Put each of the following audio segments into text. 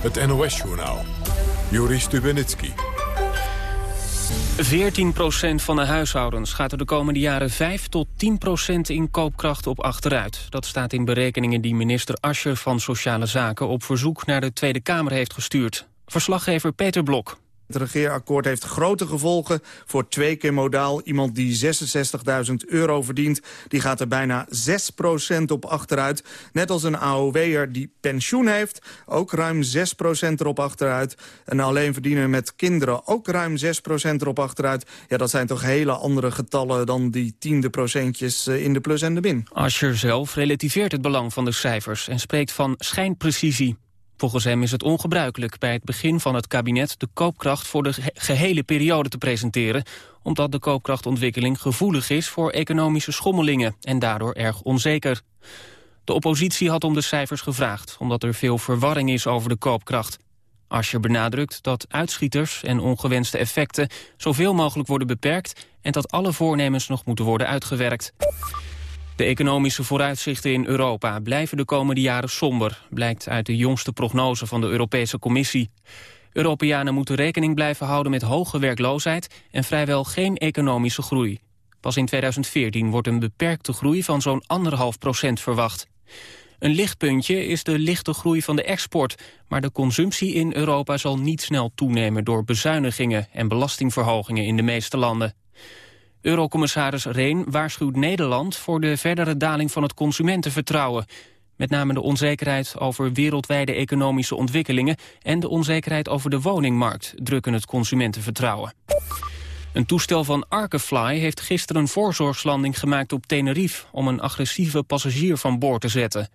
Het NOS-journaal. Joris Stubenitski. 14% van de huishoudens gaat er de komende jaren 5 tot 10% in koopkracht op achteruit. Dat staat in berekeningen die minister Ascher van Sociale Zaken op verzoek naar de Tweede Kamer heeft gestuurd. Verslaggever Peter Blok. Het regeerakkoord heeft grote gevolgen voor twee keer modaal. Iemand die 66.000 euro verdient, die gaat er bijna 6% op achteruit. Net als een AOW'er die pensioen heeft, ook ruim 6% erop achteruit. En alleen verdienen met kinderen ook ruim 6% erop achteruit. Ja, dat zijn toch hele andere getallen dan die tiende procentjes eh, in de plus en de min. Ascher zelf relativeert het belang van de cijfers en spreekt van schijnprecisie. Volgens hem is het ongebruikelijk bij het begin van het kabinet de koopkracht voor de gehele periode te presenteren, omdat de koopkrachtontwikkeling gevoelig is voor economische schommelingen en daardoor erg onzeker. De oppositie had om de cijfers gevraagd, omdat er veel verwarring is over de koopkracht. Ascher benadrukt dat uitschieters en ongewenste effecten zoveel mogelijk worden beperkt en dat alle voornemens nog moeten worden uitgewerkt. De economische vooruitzichten in Europa blijven de komende jaren somber... blijkt uit de jongste prognose van de Europese Commissie. Europeanen moeten rekening blijven houden met hoge werkloosheid... en vrijwel geen economische groei. Pas in 2014 wordt een beperkte groei van zo'n anderhalf procent verwacht. Een lichtpuntje is de lichte groei van de export... maar de consumptie in Europa zal niet snel toenemen... door bezuinigingen en belastingverhogingen in de meeste landen. Eurocommissaris Reen waarschuwt Nederland voor de verdere daling van het consumentenvertrouwen. Met name de onzekerheid over wereldwijde economische ontwikkelingen en de onzekerheid over de woningmarkt drukken het consumentenvertrouwen. Een toestel van Arkefly heeft gisteren een voorzorgslanding gemaakt op Tenerife om een agressieve passagier van boord te zetten.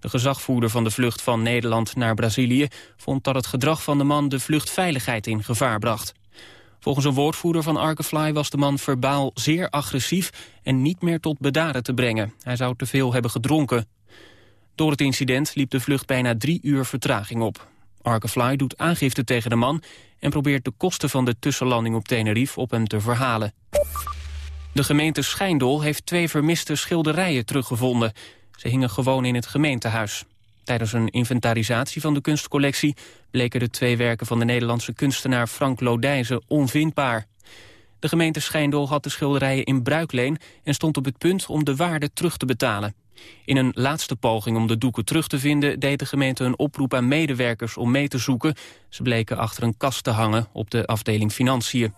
De gezagvoerder van de vlucht van Nederland naar Brazilië vond dat het gedrag van de man de vluchtveiligheid in gevaar bracht. Volgens een woordvoerder van Arkefly was de man verbaal zeer agressief en niet meer tot bedaren te brengen. Hij zou te veel hebben gedronken. Door het incident liep de vlucht bijna drie uur vertraging op. Arkefly doet aangifte tegen de man en probeert de kosten van de tussenlanding op Tenerife op hem te verhalen. De gemeente Schijndel heeft twee vermiste schilderijen teruggevonden. Ze hingen gewoon in het gemeentehuis. Tijdens een inventarisatie van de kunstcollectie bleken de twee werken van de Nederlandse kunstenaar Frank Lodijzen onvindbaar. De gemeente Schijndel had de schilderijen in bruikleen en stond op het punt om de waarde terug te betalen. In een laatste poging om de doeken terug te vinden deed de gemeente een oproep aan medewerkers om mee te zoeken. Ze bleken achter een kast te hangen op de afdeling Financiën.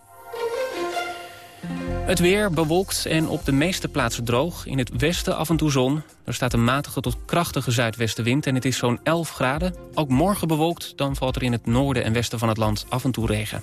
Het weer bewolkt en op de meeste plaatsen droog. In het westen af en toe zon. Er staat een matige tot krachtige zuidwestenwind en het is zo'n 11 graden. Ook morgen bewolkt, dan valt er in het noorden en westen van het land af en toe regen.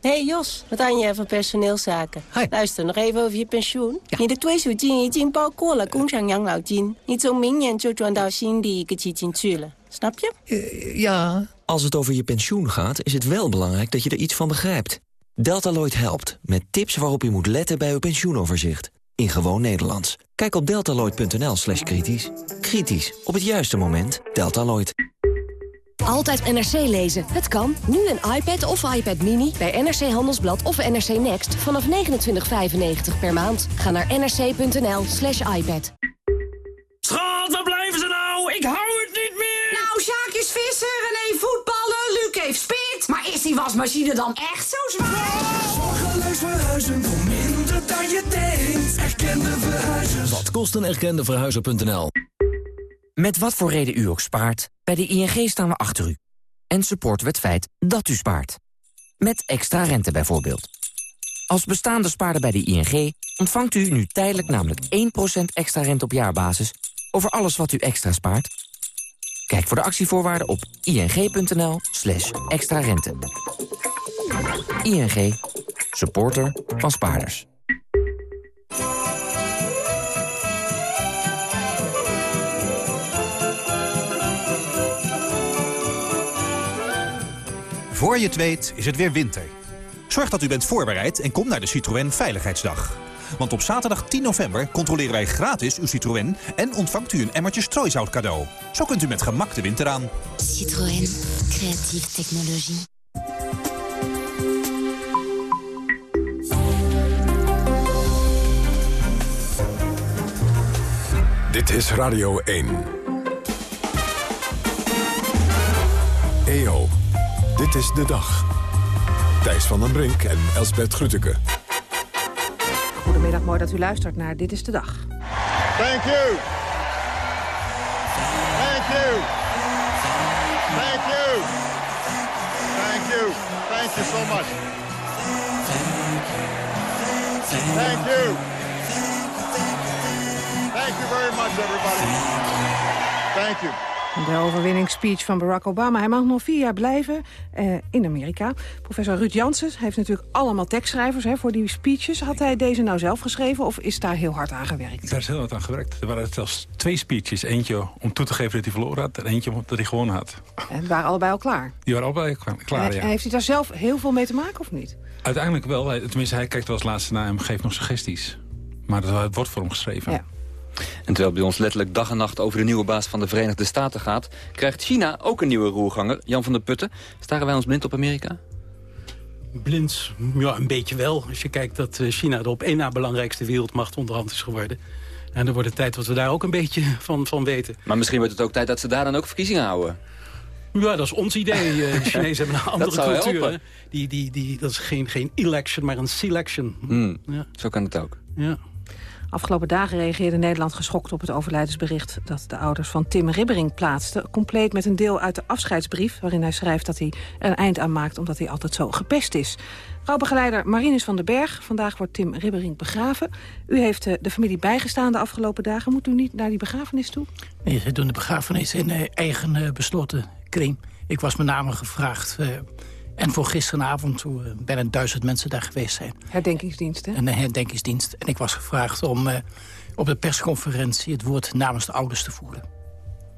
Hey Jos, wat aan je van personeelszaken? Hi. Luister, nog even over je pensioen. Ja. 你的退休金已经包括了工厂养老金，你从明年就转到新的一个基金去了。Snap je? Uh, ja. Als het over je pensioen gaat, is het wel belangrijk dat je er iets van begrijpt. Deltaloid helpt, met tips waarop je moet letten bij uw pensioenoverzicht. In gewoon Nederlands. Kijk op deltaloid.nl slash kritisch. Kritisch, op het juiste moment. Deltaloid. Altijd NRC lezen. Het kan. Nu een iPad of iPad Mini bij NRC Handelsblad of NRC Next vanaf 29,95 per maand. Ga naar nrc.nl slash iPad. Die wasmachine dan echt zo zwaar? Zorgeloos verhuizen voor minder dan je denkt. Erkende verhuizers. Wat kost een erkende verhuizer.nl? Met wat voor reden u ook spaart, bij de ING staan we achter u. En supporten we het feit dat u spaart. Met extra rente bijvoorbeeld. Als bestaande spaarder bij de ING ontvangt u nu tijdelijk namelijk 1% extra rente op jaarbasis over alles wat u extra spaart. Kijk voor de actievoorwaarden op ing.nl slash extra rente. ING, supporter van spaarders. Voor je het weet is het weer winter. Zorg dat u bent voorbereid en kom naar de Citroën Veiligheidsdag. Want op zaterdag 10 november controleren wij gratis uw Citroën... en ontvangt u een emmertje strooisout cadeau. Zo kunt u met gemak de winter aan. Citroën. Creatieve technologie. Dit is Radio 1. EO, dit is de dag. Thijs van den Brink en Elsbert Grütke. Goedemiddag, mooi dat u luistert naar Dit is de Dag. Thank you. Thank you. Thank you. Thank you. Thank you so much. Thank you. Thank you very much, everybody. Thank you. De overwinningsspeech van Barack Obama. Hij mag nog vier jaar blijven eh, in Amerika. Professor Ruud Jansen heeft natuurlijk allemaal tekstschrijvers hè, voor die speeches. Had hij deze nou zelf geschreven of is daar heel hard aan gewerkt? Daar is heel hard aan gewerkt. Er waren zelfs twee speeches. Eentje om toe te geven dat hij verloren had en eentje omdat hij gewonnen had. En waren allebei al klaar? Die waren allebei klaar, en, ja. En heeft hij daar zelf heel veel mee te maken of niet? Uiteindelijk wel. Tenminste, hij kijkt wel als laatste naar en geeft nog suggesties. Maar het wordt voor hem geschreven. Ja. En terwijl het bij ons letterlijk dag en nacht over de nieuwe baas van de Verenigde Staten gaat... krijgt China ook een nieuwe roerganger, Jan van der Putten. Staren wij ons blind op Amerika? Blind, ja, een beetje wel. Als je kijkt dat eh, China de op één na belangrijkste wereldmacht onderhand is geworden. En dan wordt het tijd dat we daar ook een beetje van, van weten. Maar misschien wordt het ook tijd dat ze daar dan ook verkiezingen houden. Ja, dat is ons idee. Eh, De Chinezen hebben een andere cultuur. Die, die, die, dat is geen, geen election, maar een selection. Hmm, Ja. Zo kan het ook. Ja. Afgelopen dagen reageerde Nederland geschokt op het overlijdensbericht... dat de ouders van Tim Ribbering plaatsten. Compleet met een deel uit de afscheidsbrief... waarin hij schrijft dat hij er een eind aan maakt... omdat hij altijd zo gepest is. Rouwbegeleider Marinus van den Berg. Vandaag wordt Tim Ribbering begraven. U heeft eh, de familie bijgestaan de afgelopen dagen. Moet u niet naar die begrafenis toe? Nee, ze doen de begrafenis in eh, eigen eh, besloten kring. Ik was met name gevraagd. En voor gisteravond, toen eh, bijna duizend mensen daar geweest zijn. Herdenkingsdienst, hè? Een eh, herdenkingsdienst. En ik was gevraagd om eh, op de persconferentie... het woord namens de ouders te voeren.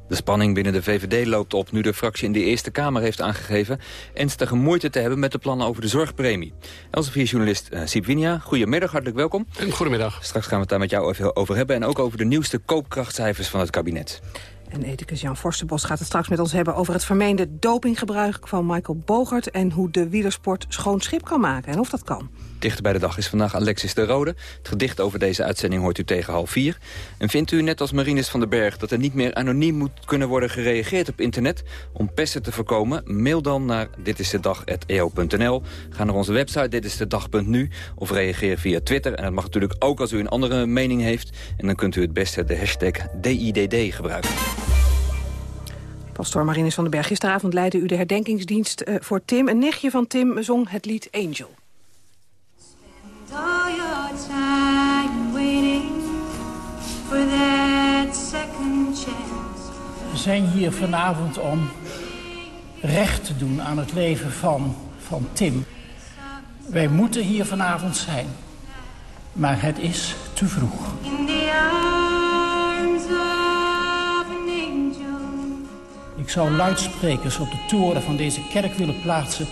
De spanning binnen de VVD loopt op nu de fractie in de Eerste Kamer heeft aangegeven... ernstige moeite te hebben met de plannen over de zorgpremie. Elsevier-journalist uh, Siep Winia, goedemiddag, hartelijk welkom. Goedemiddag. Straks gaan we het daar met jou even over hebben... en ook over de nieuwste koopkrachtcijfers van het kabinet. En ethicus Jan Forstenbos gaat het straks met ons hebben... over het vermeende dopinggebruik van Michael Bogert... en hoe de wielersport schoon schip kan maken en of dat kan. Dichter bij de dag is vandaag Alexis de Rode. Het gedicht over deze uitzending hoort u tegen half vier. En vindt u, net als Marinus van den Berg... dat er niet meer anoniem moet kunnen worden gereageerd op internet... om pesten te voorkomen? Mail dan naar ditistedag.eo.nl. Ga naar onze website ditistedag.nu of reageer via Twitter. En dat mag natuurlijk ook als u een andere mening heeft. En dan kunt u het beste de hashtag DIDD gebruiken. Pastoor Marinus van den Berg, gisteravond leidde u de herdenkingsdienst uh, voor Tim. Een nichtje van Tim zong het lied Angel. We zijn hier vanavond om recht te doen aan het leven van, van Tim. Wij moeten hier vanavond zijn, maar het is te vroeg. Ik zou luidsprekers op de toren van deze kerk willen plaatsen...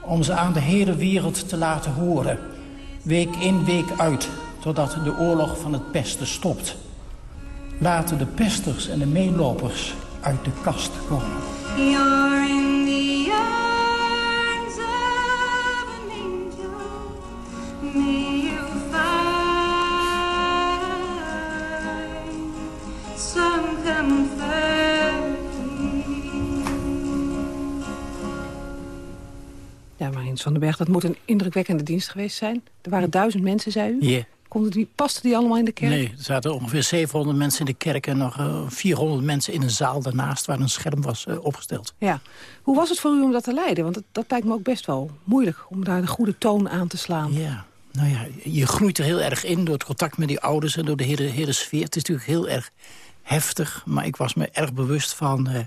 om ze aan de hele wereld te laten horen. Week in, week uit, totdat de oorlog van het pesten stopt. Laten de pesters en de meelopers uit de kast komen. You're in the arms of an angel. May you find some comfort. Ja, van den Berg, dat moet een indrukwekkende dienst geweest zijn. Er waren duizend mensen, zei u. Ja. Konden die, pasten die allemaal in de kerk? Nee, er zaten ongeveer 700 mensen in de kerk... en nog uh, 400 mensen in een zaal daarnaast waar een scherm was uh, opgesteld. Ja. Hoe was het voor u om dat te leiden? Want dat, dat lijkt me ook best wel moeilijk, om daar de goede toon aan te slaan. Ja, nou ja, je groeit er heel erg in door het contact met die ouders... en door de hele, hele sfeer. Het is natuurlijk heel erg heftig, maar ik was me erg bewust van... Uh,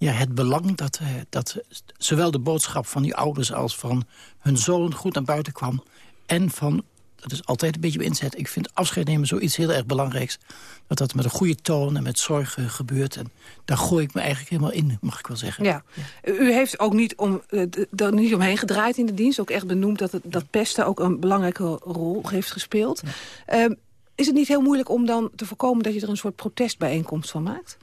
ja, het belang dat, uh, dat zowel de boodschap van die ouders... als van hun zoon goed naar buiten kwam. En van, dat is altijd een beetje inzet... ik vind afscheid nemen zoiets heel erg belangrijks. Dat dat met een goede toon en met zorg gebeurt. En daar gooi ik me eigenlijk helemaal in, mag ik wel zeggen. Ja. U heeft ook niet, om, er niet omheen gedraaid in de dienst. Ook echt benoemd dat, het, dat pesten ook een belangrijke rol heeft gespeeld. Ja. Uh, is het niet heel moeilijk om dan te voorkomen... dat je er een soort protestbijeenkomst van maakt?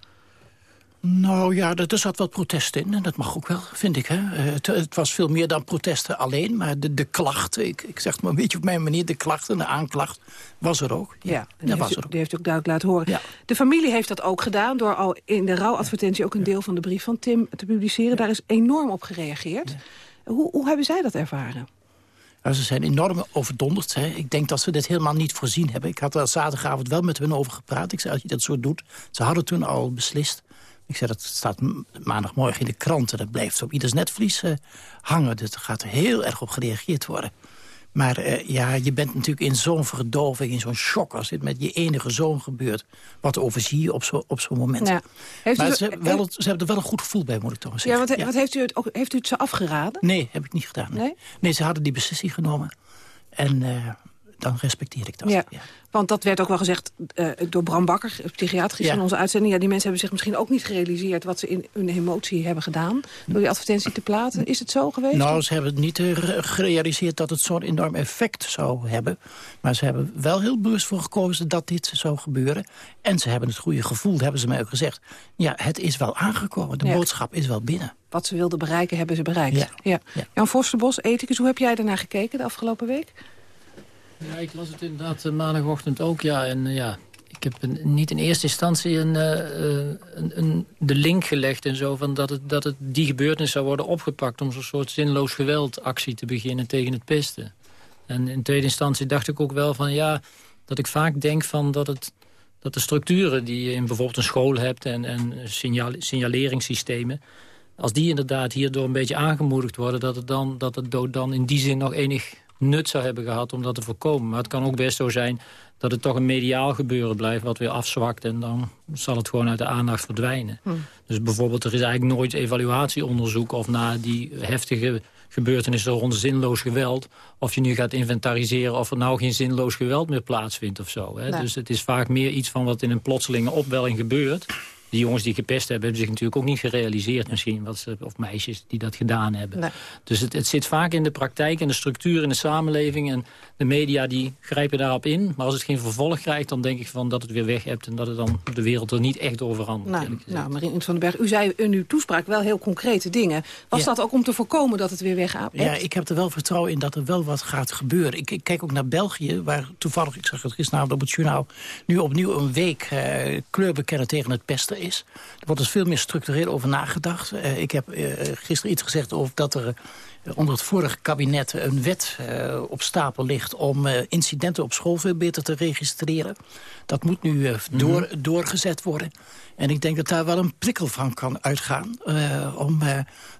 Nou ja, er, zat wat protest in. En dat mag ook wel, vind ik. Hè. Eh, het, het was veel meer dan protesten alleen. Maar de, de klacht, ik, ik zeg het maar een beetje op mijn manier... de klacht en de aanklacht was er ook. Ja, dat was er ook. die heeft u ook duidelijk laten horen. De familie heeft dat ook gedaan door al in de rouwadvertentie... ook een deel van de brief van Tim te publiceren. Daar is enorm op gereageerd. Hoe, hoe hebben zij dat ervaren? Ze zijn enorm overdonderd. Hè. Ik denk dat ze dit helemaal niet voorzien hebben. Ik had er zaterdagavond wel met hen over gepraat. Ik zei, als je dat zo doet... Ze hadden toen al beslist. Ik zei, dat staat maandagmorgen in de krant... en dat blijft op ieders netvlies eh, hangen. Dus er gaat heel erg op gereageerd worden. Maar eh, ja, je bent natuurlijk in zo'n verdoving, in zo'n shock... als dit met je enige zoon gebeurt. Wat overzie je op zo'n moment. Ja. Heeft maar ze, wel, het- ze hebben er wel een goed gevoel bij, moet ik toch maar Ja, zeggen. wat, wat heeft, u het ook, heeft u het ze afgeraden? Nee, heb ik niet gedaan. Nee, nee ze hadden die beslissing genomen. En eh, dan respecteer ik dat. Ja, want dat werd ook wel gezegd eh, door Bram Bakker, psychiater, gisteren Ja. in onze uitzending. Ja, die mensen hebben zich misschien ook niet gerealiseerd wat ze in hun emotie hebben gedaan. Door die advertentie te platen. Is het zo geweest? Nou, ze hebben niet eh, ge- gerealiseerd dat het zo'n enorm effect zou hebben. Maar ze hebben wel heel bewust voor gekozen dat dit zou gebeuren. En ze hebben het goede gevoel, hebben ze mij ook gezegd. Ja, het is wel aangekomen. De Ja. boodschap is wel binnen. Wat ze wilden bereiken, hebben ze bereikt. Ja. Ja. Jan Forsterbos, ethicus, hoe heb jij daarnaar gekeken de afgelopen week? Ja, ik las het inderdaad eh, maandagochtend ook, ja. En eh, ja, ik heb een- niet in eerste instantie een, eh, een, een, de link gelegd en zo... Van dat, het, dat het die gebeurtenis zou worden opgepakt... om zo'n soort zinloos geweldactie te beginnen tegen het pesten. En in tweede instantie dacht ik ook wel van ja... dat ik vaak denk van dat, het, dat de structuren die je in bijvoorbeeld een school hebt... en, en signaleringssystemen... als die inderdaad hierdoor een beetje aangemoedigd worden... dat het dan, dat het dan in die zin nog enig nut zou hebben gehad om dat te voorkomen. Maar het kan ook best zo zijn dat het toch een mediaal gebeuren blijft... wat weer afzwakt en dan zal het gewoon uit de aandacht verdwijnen. Hm. Dus bijvoorbeeld, er is eigenlijk nooit evaluatieonderzoek... of na die heftige gebeurtenissen rond zinloos geweld... of je nu gaat inventariseren of er nou geen zinloos geweld meer plaatsvindt of zo. Hè? Nee. Dus het is vaak meer iets van wat in een plotselinge opwelling gebeurt. Die jongens die gepest hebben, hebben zich natuurlijk ook niet gerealiseerd misschien. Wat ze, of meisjes die dat gedaan hebben. Nee. Dus het, het zit vaak in de praktijk en de structuur in de samenleving. En de media die grijpen daarop in. Maar als het geen vervolg krijgt, dan denk ik van dat het weer weg hebt... en dat het dan de wereld er niet echt over verandert. Nou, nou Marien van den Berg, u zei in uw toespraak wel heel concrete dingen. Was Ja. dat ook om te voorkomen dat het weer weggaat? Ja, ik heb er wel vertrouwen in dat er wel wat gaat gebeuren. Ik, ik kijk ook naar België, waar toevallig, ik zag het gisteravond op het journaal... nu opnieuw een week eh, kleur bekennen tegen het pesten is. Er wordt dus veel meer structureel over nagedacht. Eh, ik heb eh, gisteren iets gezegd over dat er... Onder het vorige kabinet een wet eh, op stapel ligt om eh, incidenten op school veel beter te registreren. Dat moet nu eh, door, doorgezet worden. En ik denk dat daar wel een prikkel van kan uitgaan. om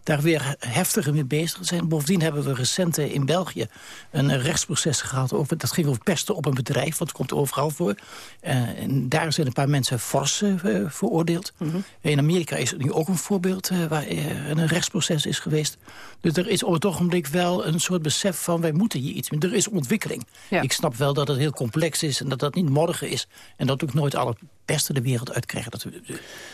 daar weer heftiger mee bezig te zijn. Bovendien hebben we recent in België een rechtsproces gehad. Over, dat ging over pesten op een bedrijf. Want het komt overal voor. En daar zijn een paar mensen fors veroordeeld. In Amerika is het nu ook een voorbeeld waar een rechtsproces is geweest. Dus er is het ogenblik wel een soort besef van... wij moeten hier iets mee. Er is ontwikkeling. Ik snap wel dat het heel complex is en dat dat niet morgen is. En dat ook nooit alle pesten de wereld uitkrijgen. Dat,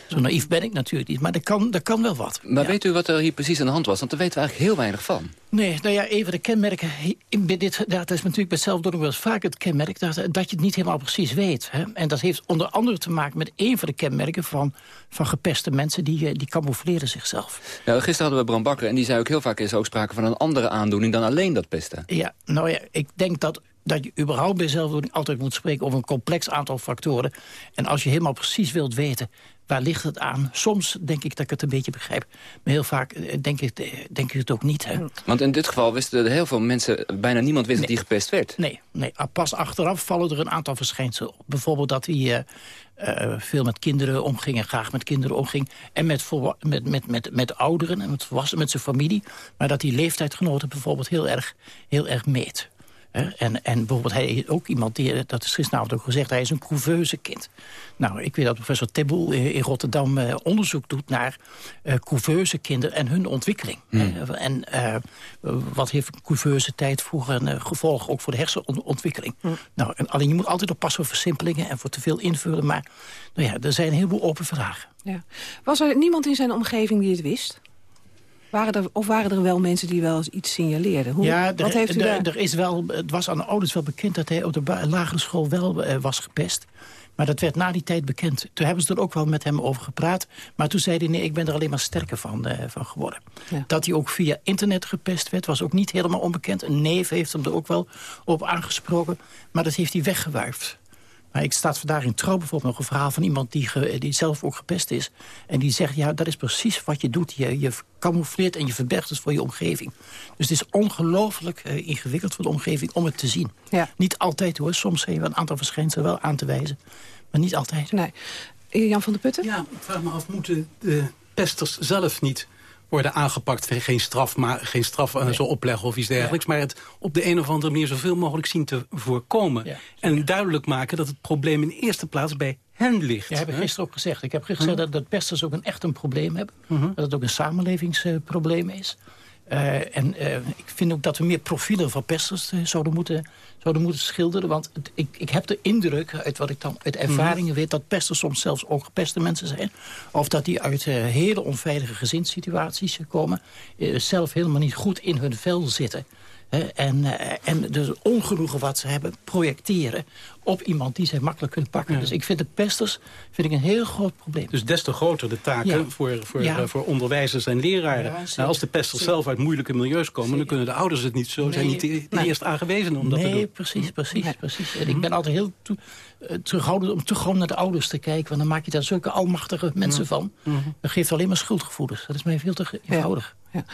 zo naïef ben ik natuurlijk niet, maar er kan, er kan wel wat. Maar weet u wat er hier precies aan de hand was? Want daar weten we eigenlijk heel weinig van. Nee, nou ja, even de kenmerken. In dit, dat is natuurlijk bij zelfdoding wel eens vaak het kenmerk... Dat, dat je het niet helemaal precies weet. Hè? En dat heeft onder andere te maken met een van de kenmerken... van, van gepeste mensen, die, eh, die camoufleren zichzelf. Ja, gisteren hadden we Bram Bakker en die zei ook heel vaak... is er ook sprake van een andere aandoening dan alleen dat pesten. Ja, nou ja, ik denk dat, dat je überhaupt bij zelfdoding altijd moet spreken over een complex aantal factoren. En als je helemaal precies wilt weten, waar ligt het aan? Soms denk ik dat ik het een beetje begrijp. Maar heel vaak eh, denk ik, eh, denk ik het ook niet. Hè? Want in dit geval wisten er heel veel mensen... bijna niemand wist dat hij gepest werd. Nee, nee, ah, pas achteraf vallen er een aantal verschijnselen op. Bijvoorbeeld dat hij eh, veel met kinderen omging en graag met kinderen omging. En met, met, met, met, met ouderen en met volwassenen, met zijn familie. Maar dat die leeftijdgenoten bijvoorbeeld heel erg, heel erg meet. En, en bijvoorbeeld hij is ook iemand, die, eh, dat is gisteravond ook gezegd... hij is een couveuse kind. Nou, ik weet dat professor Teboel in Rotterdam eh, onderzoek doet... naar eh couveuse kinderen en hun ontwikkeling. Eh, en eh, wat heeft een couveuse tijd voor een eh, gevolg... ook voor de hersenontwikkeling. Nou, en alleen je moet altijd oppassen voor versimpelingen... en voor te veel invullen. Maar nou ja, er zijn een heleboel open vragen. Ja. Was er niemand in zijn omgeving die het wist? Waren er, of waren er wel mensen die wel eens iets signaleerden? Hoe, ja, wat er, heeft u er- daar? er is wel, het was aan de ouders wel bekend dat hij op de lagere school wel eh, was gepest. Maar dat werd na die tijd bekend. Toen hebben ze er ook wel met hem over gepraat. Maar toen zei hij, nee, ik ben er alleen maar sterker van, eh, van geworden. Ja. Dat hij ook via internet gepest werd, was ook niet helemaal onbekend. Een neef heeft hem er ook wel op aangesproken. Maar dat heeft hij weggewuifd. Maar ik staat vandaag in Trouw bijvoorbeeld nog een verhaal van iemand die, ge- die zelf ook gepest is. En die zegt, ja, dat is precies wat je doet. Je, je camoufleert en je verbergt het voor je omgeving. Dus het is ongelooflijk eh, ingewikkeld voor de omgeving om het te zien. Ja. Niet altijd hoor, soms zijn we een aantal verschijnselen wel aan te wijzen. Maar niet altijd. Nee. Jan van der Putten? Ja, ik vraag me af, moeten de pesters zelf niet worden aangepakt? Geen straf, maar, geen straf eh, zo opleggen of iets dergelijks. Maar het op de een of andere manier zoveel mogelijk zien te voorkomen. en duidelijk maken dat het probleem in eerste plaats bij hen ligt. Ja, heb ik gisteren ook gezegd. Ik heb gisteren gezegd dat, dat pesters ook een echt een probleem hebben. Dat het ook een samenlevingsprobleem is. Eh, en eh, ik vind ook dat we meer profielen van pesters zouden, moeten, zouden moeten schilderen. Want het- ik, ik heb de indruk, uit wat ik dan uit ervaringen weet... dat pesters soms zelfs ook gepeste mensen zijn. Of dat die uit eh, hele onveilige gezinssituaties komen. eh, zelf helemaal niet goed in hun vel zitten. En, eh, en dus ongenoegen wat ze hebben projecteren op iemand die zij makkelijk kunnen pakken. Dus ik vind de pesters vind ik een heel groot probleem. Dus des te groter de taken Ja. voor, voor, Ja. eh, voor onderwijzers en leraren. Nou, als de pesters zelf uit moeilijke milieus komen... dan kunnen de ouders het niet zo, zijn Nee, niet de, de nee. eerst aangewezen om dat te nee, doen. precies, precies, precies. En ik ben altijd heel toe- eh, terughoudend om te gewoon naar de ouders te kijken. Want dan maak je daar zulke almachtige mensen van. Dat geeft alleen maar schuldgevoelens. Dat is mij veel te eenvoudig. Ja.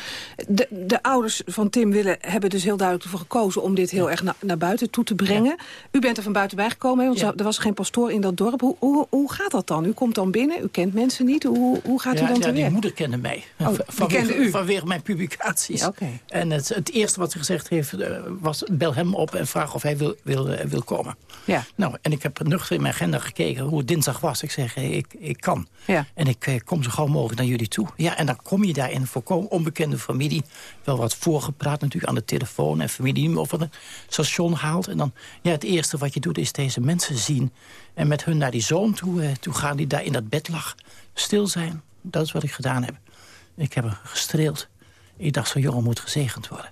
De, de ouders van Tim willen, hebben dus heel duidelijk ervoor gekozen... om dit heel erg na- naar buiten toe te brengen. U bent er van buitenbij gekomen, hè, want er was geen pastoor in dat dorp. Hoe, hoe, hoe gaat dat dan? U komt dan binnen, u kent mensen niet. Hoe, hoe gaat u dan te die moeder kende mij. Oh, vanwege, kende u? Vanwege mijn publicaties. En het, het eerste wat ze gezegd heeft eh, was... bel hem op en vraag of hij wil, wil, eh, wil komen. Ja. Nou, en ik heb nuchter in mijn agenda gekeken hoe het dinsdag was. Ik zeg, ik, ik kan. Ja. En ik eh, kom zo gauw mogelijk naar jullie toe. Ja, en dan kom je daar in een volkomen onbekende familie. Wel wat voorgepraat natuurlijk aan de telefoon. En familie op het station haalt. En dan, ja, het eerste wat je doet is deze mensen zien. En met hun naar die zoon toe, eh, toe gaan die daar in dat bed lag. Stil zijn. Dat is wat ik gedaan heb. Ik heb hem gestreeld. Ik dacht, zo'n jongen moet gezegend worden.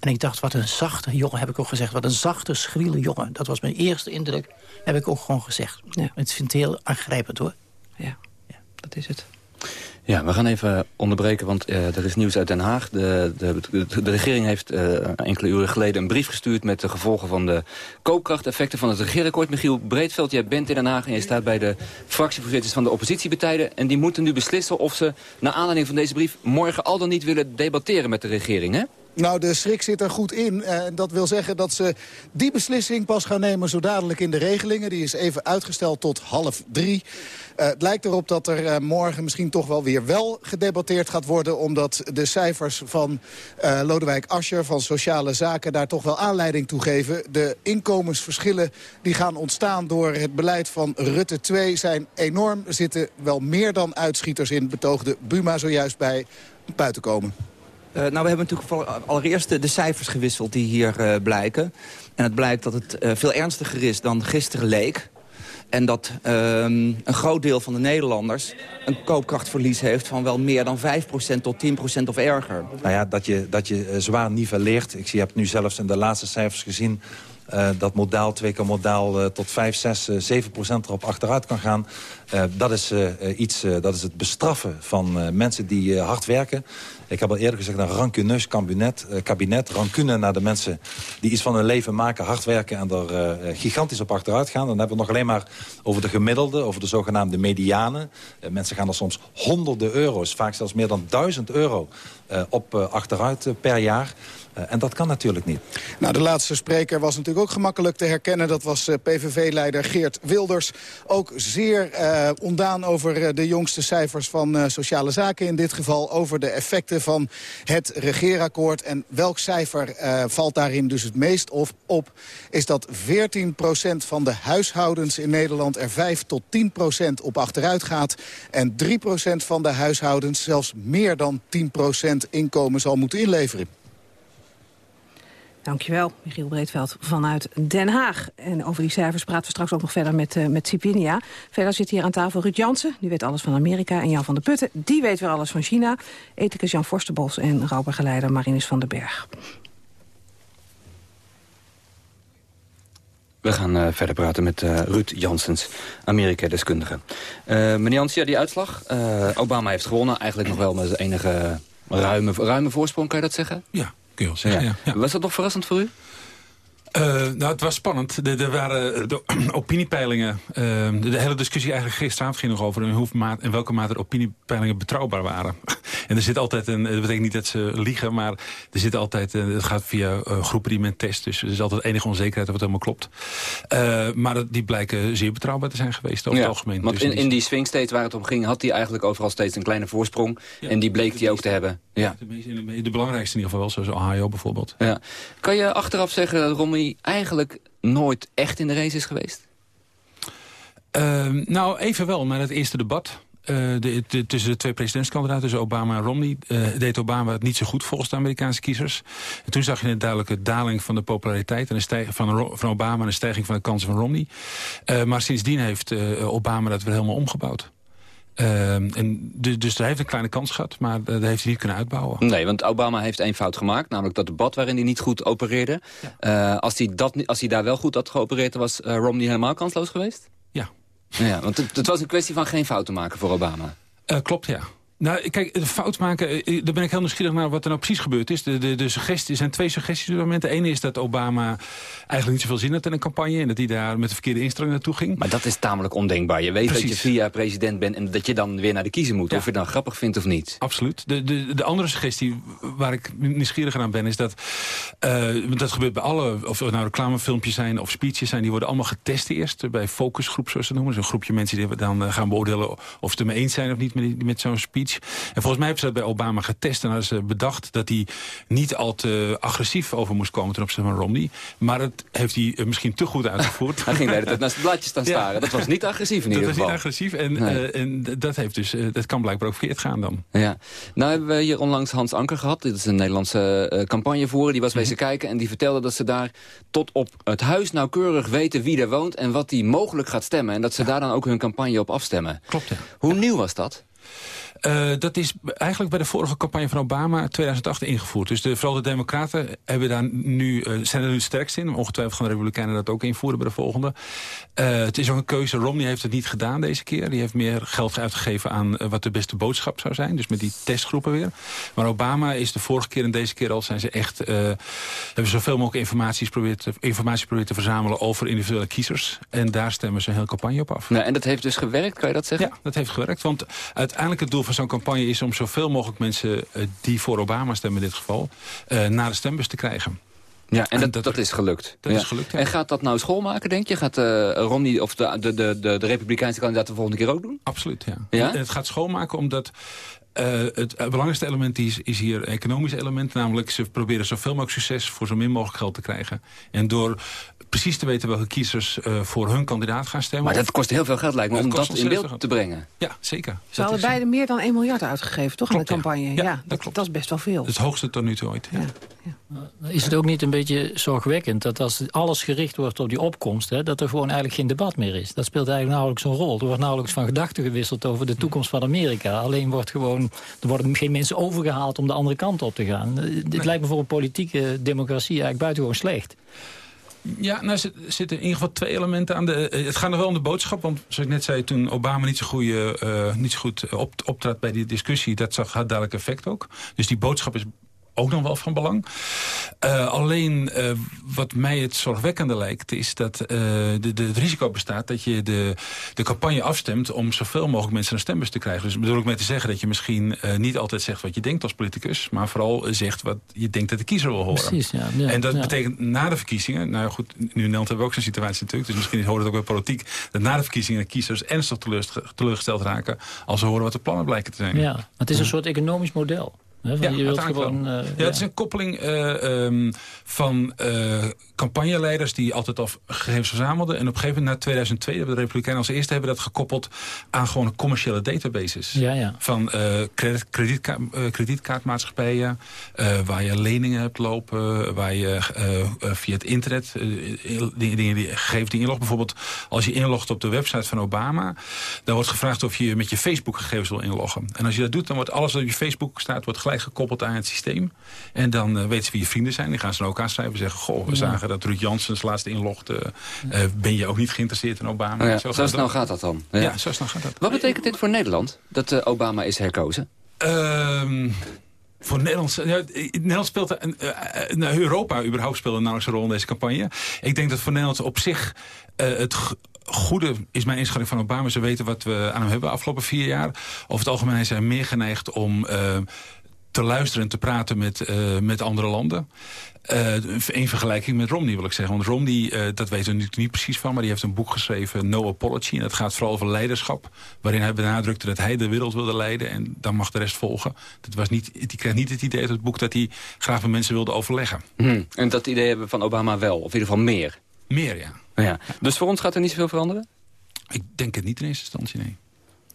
En ik dacht, wat een zachte jongen, heb ik ook gezegd. Wat een zachte, schriele jongen. Dat was mijn eerste indruk. Heb ik ook gewoon gezegd. Het vindt heel aangrijpend, hoor. Ja, dat is het. Ja, we gaan even onderbreken, want eh, er is nieuws uit Den Haag. De, de, de, regering heeft eh, enkele uren geleden een brief gestuurd... met de gevolgen van de koopkrachteffecten van het regeerakkoord. Michiel Breedveld, jij bent in Den Haag en je staat bij de fractievoorzitters van de oppositiepartijen. En die moeten nu beslissen of ze, naar aanleiding van deze brief... morgen al dan niet willen debatteren met de regering, hè? Nou, de schrik zit er goed in. Eh, dat wil zeggen dat ze die beslissing pas gaan nemen zo dadelijk in de regelingen. Die is even uitgesteld tot half drie. Eh, het lijkt erop dat er eh, morgen misschien toch wel weer wel gedebatteerd gaat worden... omdat de cijfers van Lodewijk Asscher van Sociale Zaken daar toch wel aanleiding toe geven. De inkomensverschillen die gaan ontstaan door het beleid van Rutte 2 zijn enorm. Er zitten wel meer dan uitschieters in, betoogde Buma zojuist bij buiten komen. Uh, nou, we hebben natuurlijk voor, allereerst de, cijfers gewisseld die hier uh, blijken. En het blijkt dat het veel ernstiger is dan gisteren leek. En dat een groot deel van de Nederlanders een koopkrachtverlies heeft... van wel meer dan 5% tot 10% of erger. Nou ja, dat je, dat je zwaar nivelleert. Ik zie, je hebt nu zelfs in de laatste cijfers gezien... Dat modaal, twee keer modaal, tot 5, 6, uh, 7 procent erop achteruit kan gaan. dat, is, iets, dat is het bestraffen van mensen die hard werken. Ik heb al eerder gezegd, een rancuneus kabinet, kabinet. Rancune naar de mensen die iets van hun leven maken, hard werken... en er gigantisch op achteruit gaan. Dan hebben we nog alleen maar over de gemiddelde, over de zogenaamde medianen. mensen gaan er soms honderden euro's, vaak zelfs meer dan duizend euro... op achteruit per jaar. Uh, en dat kan natuurlijk niet. Nou, de laatste spreker was natuurlijk ook gemakkelijk te herkennen. Dat was uh, PVV-leider Geert Wilders. Ook zeer uh, ondaan over de jongste cijfers van Sociale Zaken in dit geval. Over de effecten van het regeerakkoord. En welk cijfer valt daarin dus het meest op? Is dat 14% van de huishoudens in Nederland er 5 tot 10% op achteruit gaat. En 3% van de huishoudens zelfs meer dan 10% inkomen zal moeten inleveren. Dankjewel, Michiel Breedveld vanuit Den Haag. En over die cijfers praten we straks ook nog verder met, uh, met Cipinia. Verder zit hier aan tafel Ruud Jansen, die weet alles van Amerika. En Jan van der Putten, die weet weer alles van China. Ethicus Jan Forsterbos en rouwbegeleider Marinus van den Berg. We gaan uh, verder praten met uh, Ruud Janssens, Amerika-deskundige. Uh, meneer Jans, ja, die uitslag. Obama heeft gewonnen, eigenlijk nog wel met enige ruime, ruime voorsprong, kan je dat zeggen? Ja, kun je wel zeggen, ja. ja. Was dat nog verrassend voor u? Uh, nou, het was spannend. Er, er waren de opiniepeilingen. Uh, de, de, hele discussie eigenlijk gisteravond ging nog over in, hoe maat, in welke mate de opiniepeilingen betrouwbaar waren. en er zit altijd een, dat betekent niet dat ze liegen, maar er zit altijd, uh, het gaat via groepen die men test. Dus er is altijd enige onzekerheid of het helemaal klopt. maar die blijken zeer betrouwbaar te zijn geweest over ja, het algemeen. Want dus in, in die swing state waar het om ging, had hij eigenlijk overal steeds een kleine voorsprong. Ja, en die bleek hij ook te hebben. Ja. De, meeste, de, de, belangrijkste in ieder geval wel, zoals Ohio bijvoorbeeld. Ja. Kan je achteraf zeggen dat Eigenlijk nooit echt in de race is geweest? Uh, nou, even wel, maar het eerste debat... Uh, de, tussen de twee presidentskandidaten, tussen Obama en Romney... Uh, deed Obama het niet zo goed volgens de Amerikaanse kiezers. En toen zag je een duidelijke daling van de populariteit... En een stijging van, van Obama en een stijging van de kansen van Romney. Uh, maar sindsdien heeft Obama dat weer helemaal omgebouwd. Uh, en dus, dus hij heeft een kleine kans gehad, maar uh, dat heeft hij niet kunnen uitbouwen. Nee, want Obama heeft één fout gemaakt, namelijk dat debat waarin hij niet goed opereerde. Ja. Uh, als, hij dat, als hij daar wel goed had geopereerd, was Romney helemaal kansloos geweest? Ja. ja want het, het was een kwestie van geen fouten maken voor Obama. klopt, ja. Nou, kijk, fout maken, daar ben ik heel nieuwsgierig naar wat er nou precies gebeurd is. De, de, de suggestie, er zijn twee suggesties op het moment. De ene is dat Obama eigenlijk niet zoveel zin had in een campagne... en dat hij daar met de verkeerde instelling naartoe ging. Maar dat is tamelijk ondenkbaar. Je weet precies. dat je via president bent en dat je dan weer naar de kiezer moet. Ja. Of je het dan grappig vindt of niet. Absoluut. De, de, de andere suggestie waar ik nieuwsgieriger aan ben... is dat, uh, dat gebeurt bij alle, of het nou reclamefilmpjes zijn of speeches zijn... die worden allemaal getest eerst bij focusgroep, zoals ze noemen. Zo'n groepje mensen die dan gaan beoordelen of ze het ermee eens zijn of niet met, met zo'n speech. En volgens mij hebben ze dat bij Obama getest. En hadden ze bedacht dat hij niet al te agressief over moest komen ten opzichte van Romney. Maar dat heeft hij misschien te goed uitgevoerd. hij ging de hele naast het bladje staan staren. Ja. Dat was niet agressief in ieder geval. Dat was niet agressief. En, nee. uh, en dat, heeft dus, uh, dat kan blijkbaar ook verkeerd gaan dan. Ja. Nou hebben we hier onlangs Hans Anker gehad. Dit is een Nederlandse uh, campagnevoerder. Die was wezen mm -hmm. kijken en die vertelde dat ze daar tot op het huis nauwkeurig weten wie er woont... en wat die mogelijk gaat stemmen. En dat ze daar dan ook hun campagne op afstemmen. Klopt, ja. Hoe nieuw was dat? Uh, dat is eigenlijk bij de vorige campagne van Obama 2008 ingevoerd. Dus de, vooral de democraten hebben daar nu, uh, zijn er nu het sterkst in. Ongetwijfeld gaan de republikeinen dat ook invoeren bij de volgende. Uh, het is ook een keuze. Romney heeft het niet gedaan deze keer. Die heeft meer geld uitgegeven aan wat de beste boodschap zou zijn. Dus met die testgroepen weer. Maar Obama is de vorige keer en deze keer al zijn ze echt... hebben zoveel mogelijk informatie geprobeerd, informatie te verzamelen over individuele kiezers. En daar stemmen ze een hele campagne op af. Nou, en dat heeft dus gewerkt, kan je dat zeggen? Ja, dat heeft gewerkt. Want uiteindelijk het doel van zo'n campagne is om zoveel mogelijk mensen uh, die voor Obama stemmen in dit geval, uh, naar de stembus te krijgen. Ja, en, dat, dat, is gelukt. Dat is gelukt. En gaat dat nou schoolmaken, denk je? Gaat uh, Romney of de, de, de, de, Republikeinse kandidaat de volgende keer ook doen? Absoluut, ja. het gaat schoonmaken omdat uh, het belangrijkste element is, is hier een economisch element. Namelijk, ze proberen zoveel mogelijk succes voor zo min mogelijk geld te krijgen. En door precies te weten welke kiezers uh, voor hun kandidaat gaan stemmen. Maar dat kost heel veel geld, lijkt me, om dat in beeld te brengen. Ja, zeker. Ze hadden beide meer dan 1 miljard uitgegeven, toch, klopt, aan de campagne? Ja, ja, ja dat, dat, dat, is best wel veel. Het hoogste tot nu toe ooit, ja. Is het ook niet een beetje zorgwekkend dat als alles gericht wordt op die opkomst... Hè, dat er gewoon eigenlijk geen debat meer is? Dat speelt eigenlijk nauwelijks een rol. Er wordt nauwelijks van gedachten gewisseld over de toekomst van Amerika. Alleen wordt gewoon, er worden geen mensen overgehaald om de andere kant op te gaan. Nee. Dit lijkt me voor een politieke democratie eigenlijk buitengewoon slecht. Ja, nou, zitten in ieder geval twee elementen aan. De, het gaat nog wel om de boodschap. Want zoals ik net zei, toen Obama niet zo, goede, uh, niet zo goed op, optrad bij die discussie... dat zag, dadelijk effect ook. Dus die boodschap is ook nog wel van belang. Uh, alleen uh, wat mij het zorgwekkende lijkt... is dat uh, de, de, het risico bestaat dat je de, de campagne afstemt... om zoveel mogelijk mensen een stembus te krijgen. Dus bedoel ik met te zeggen dat je misschien niet altijd zegt wat je denkt als politicus... maar vooral zegt wat je denkt dat de kiezer wil horen. Precies, ja. ja en dat ja. betekent na de verkiezingen... nou goed, nu in Nederland hebben we ook zo'n situatie natuurlijk... dus misschien hoort het ook bij politiek... dat na de verkiezingen de kiezers ernstig teleurgesteld raken... als ze horen wat de plannen blijken te zijn. Ja, maar het is een soort economisch model. He, ja, je wilt gewoon, uh, ja, het is een koppeling uh, um, van uh, campagneleiders die altijd al gegevens verzamelden. En op een gegeven moment, na 2002, hebben de Republikeinen als eerste hebben dat gekoppeld aan gewoon commerciële databases. Ja, ja. Van eh, kredietkaartmaatschappijen, eh, waar je leningen hebt lopen, waar je via het internet in- dingen, dingen die gegevens die inlogt. Bijvoorbeeld als je inlogt op de website van Obama, dan wordt gevraagd of je met je Facebook gegevens wil inloggen. En als je dat doet, dan wordt alles wat op je Facebook staat, wordt gelijk gekoppeld aan het systeem. En dan weten ze wie je vrienden zijn. Die gaan ze dan ook aanschrijven en zeggen, goh, we zagen dat Ruud Janssens laatst inlogde. Eh, ben je ook niet geïnteresseerd in Obama? Nou ja, zo, gaat snel dat. gaat dat dan. Ja, zo snel gaat dat. Wat betekent dit voor Nederland, dat eh, Obama is herkozen? Ehm, voor Nederland, ja, Nederland speelt een, nou, Europa überhaupt speelde nauwelijks een rol in deze campagne. Ik denk dat voor Nederland op zich het goede is mijn inschatting van Obama. Ze weten wat we aan hem hebben de afgelopen vier jaar. Over het algemeen zijn meer geneigd om te luisteren en te praten met, eh, met andere landen. Eh in vergelijking met Romney wil ik zeggen. Want Romney, eh, dat weten we natuurlijk niet precies van... maar die heeft een boek geschreven, No Apology. En dat gaat vooral over leiderschap. Waarin hij benadrukte dat hij de wereld wilde leiden... en dan mag de rest volgen. Dat was niet, die kreeg niet het idee uit het boek... dat hij graag met mensen wilde overleggen. Hm. En dat idee hebben we van Obama wel, of in ieder geval meer. Meer, ja. Ja. Dus voor ons gaat er niet zoveel veranderen? Ik denk het niet in eerste instantie, nee.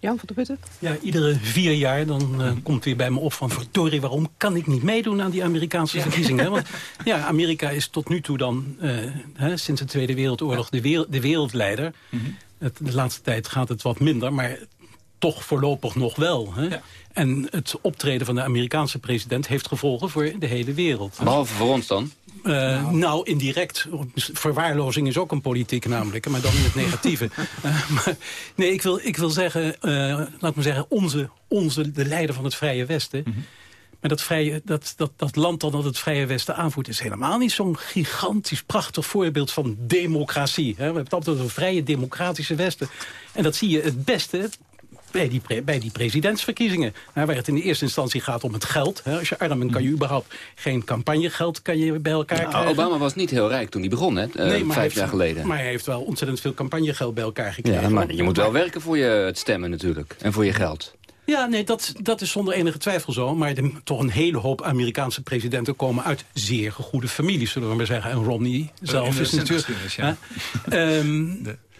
Jan van der Putten? Ja, iedere vier jaar dan eh, komt weer bij me op van... verdorie, waarom kan ik niet meedoen aan die Amerikaanse verkiezingen? hè? Want ja, Amerika is tot nu toe dan, eh, hè, sinds de Tweede Wereldoorlog... de, wereld, de wereldleider. Het, de laatste tijd gaat het wat minder, maar toch voorlopig nog wel. Hè? En het optreden van de Amerikaanse president... heeft gevolgen voor de hele wereld. Behalve voor ons dan? Eh, nou. indirect. Verwaarlozing is ook een politiek namelijk, maar dan in het negatieve. Eh, maar, nee, ik wil, ik wil zeggen, eh, laat me zeggen, onze, onze, de leider van het Vrije Westen... Maar dat, vrije, dat, dat, dat land dan dat het Vrije Westen aanvoert... is helemaal niet zo'n gigantisch prachtig voorbeeld van democratie. Hè? We hebben het altijd over vrije democratische Westen. En dat zie je het beste bij die, pre- bij die presidentsverkiezingen. Hè, waar het in de eerste instantie gaat om het geld. Hè. Als je arm bent, kan je überhaupt geen campagnegeld kan je bij elkaar Nou, krijgen. Obama was niet heel rijk toen hij begon, hè? eh, Nee, maar hij vijf heeft- jaar geleden. Maar hij heeft wel ontzettend veel campagnegeld bij elkaar gekregen. Ja, maar je moet wel werken voor je het stemmen natuurlijk. En voor je geld. Ja, nee, dat, dat is zonder enige twijfel zo. Maar de- toch een hele hoop Amerikaanse presidenten komen uit zeer goede families, zullen we maar zeggen. En Romney zelf is natuurlijk... geschiedenis, ja. hè? Ehm,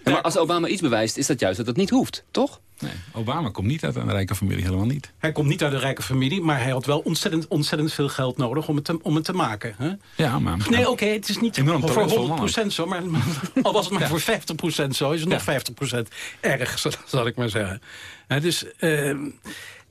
Ja, maar als Obama iets bewijst, is dat juist dat het niet hoeft, toch? Nee, Obama komt niet uit een rijke familie, helemaal niet. hij komt niet uit een rijke familie, maar hij had wel ontzettend, ontzettend veel geld nodig om het te, om het te maken. Hè? Ja, maar... Nee, oké, het is niet voor talentvol man 100% zo, maar al was het maar voor 50% zo, is het nog 50% erg, zal- zal ik maar zeggen. Dus,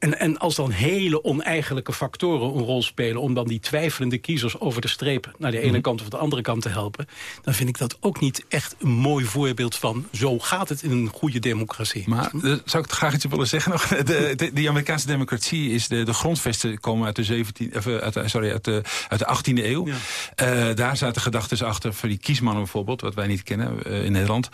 en, en als dan hele oneigenlijke factoren een rol spelen... om dan die twijfelende kiezers over de streep naar de ene Mhm. kant of de andere kant te helpen... dan vind ik dat ook niet echt een mooi voorbeeld van... zo gaat het in een goede democratie. Maar eh, zou ik graag iets willen zeggen nog? De, de, die Amerikaanse democratie is de, de grondvesten komen uit de, 17, of, eh, uit, sorry, uit, de, uit de 18e eeuw. Eh, daar zaten gedachten achter voor die kiesmannen bijvoorbeeld, wat wij niet kennen in Nederland.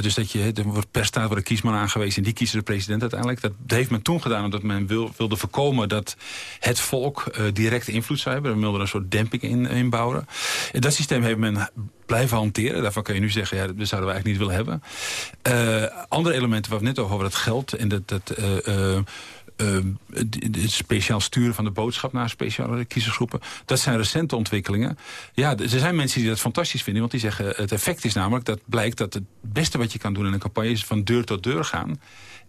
Dus dat je, er wordt per staat wordt een kiesman aangewezen en die kiezen de president uiteindelijk. Dat heeft men toen gedaan omdat men wil, wilde voorkomen dat het volk eh, directe invloed zou hebben. Men wilde een soort demping in, inbouwen. En dat systeem heeft men blijven hanteren. Daarvan kun je nu zeggen, ja, dat zouden we eigenlijk niet willen hebben. Eh, andere elementen waar we net over het geld en dat... dat eh, het speciaal sturen van de boodschap naar speciale kiezersgroepen. Dat zijn recente ontwikkelingen. Ja, er zijn mensen die dat fantastisch vinden. Want die zeggen, het effect is namelijk dat blijkt dat het beste wat je kan doen in een campagne... is van deur tot deur gaan.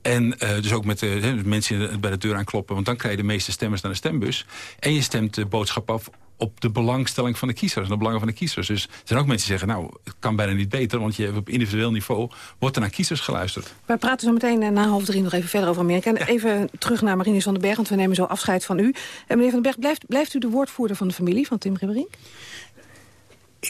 En eh, dus ook met de, hè, mensen bij de deur aankloppen. Want dan krijg je de meeste stemmers naar de stembus. En je stemt de boodschap af op de belangstelling van de kiezers. En de belangen van de kiezers. Dus er zijn ook mensen die zeggen, nou, het kan bijna niet beter. Want je hebt op individueel niveau wordt er naar kiezers geluisterd. Wij praten zo meteen eh, na half drie nog even verder over Amerika. En even terug naar Marinus van den Berg, want we nemen zo afscheid van u. En meneer van den Berg, blijft, blijft u de woordvoerder van de familie van Tim Ribberink?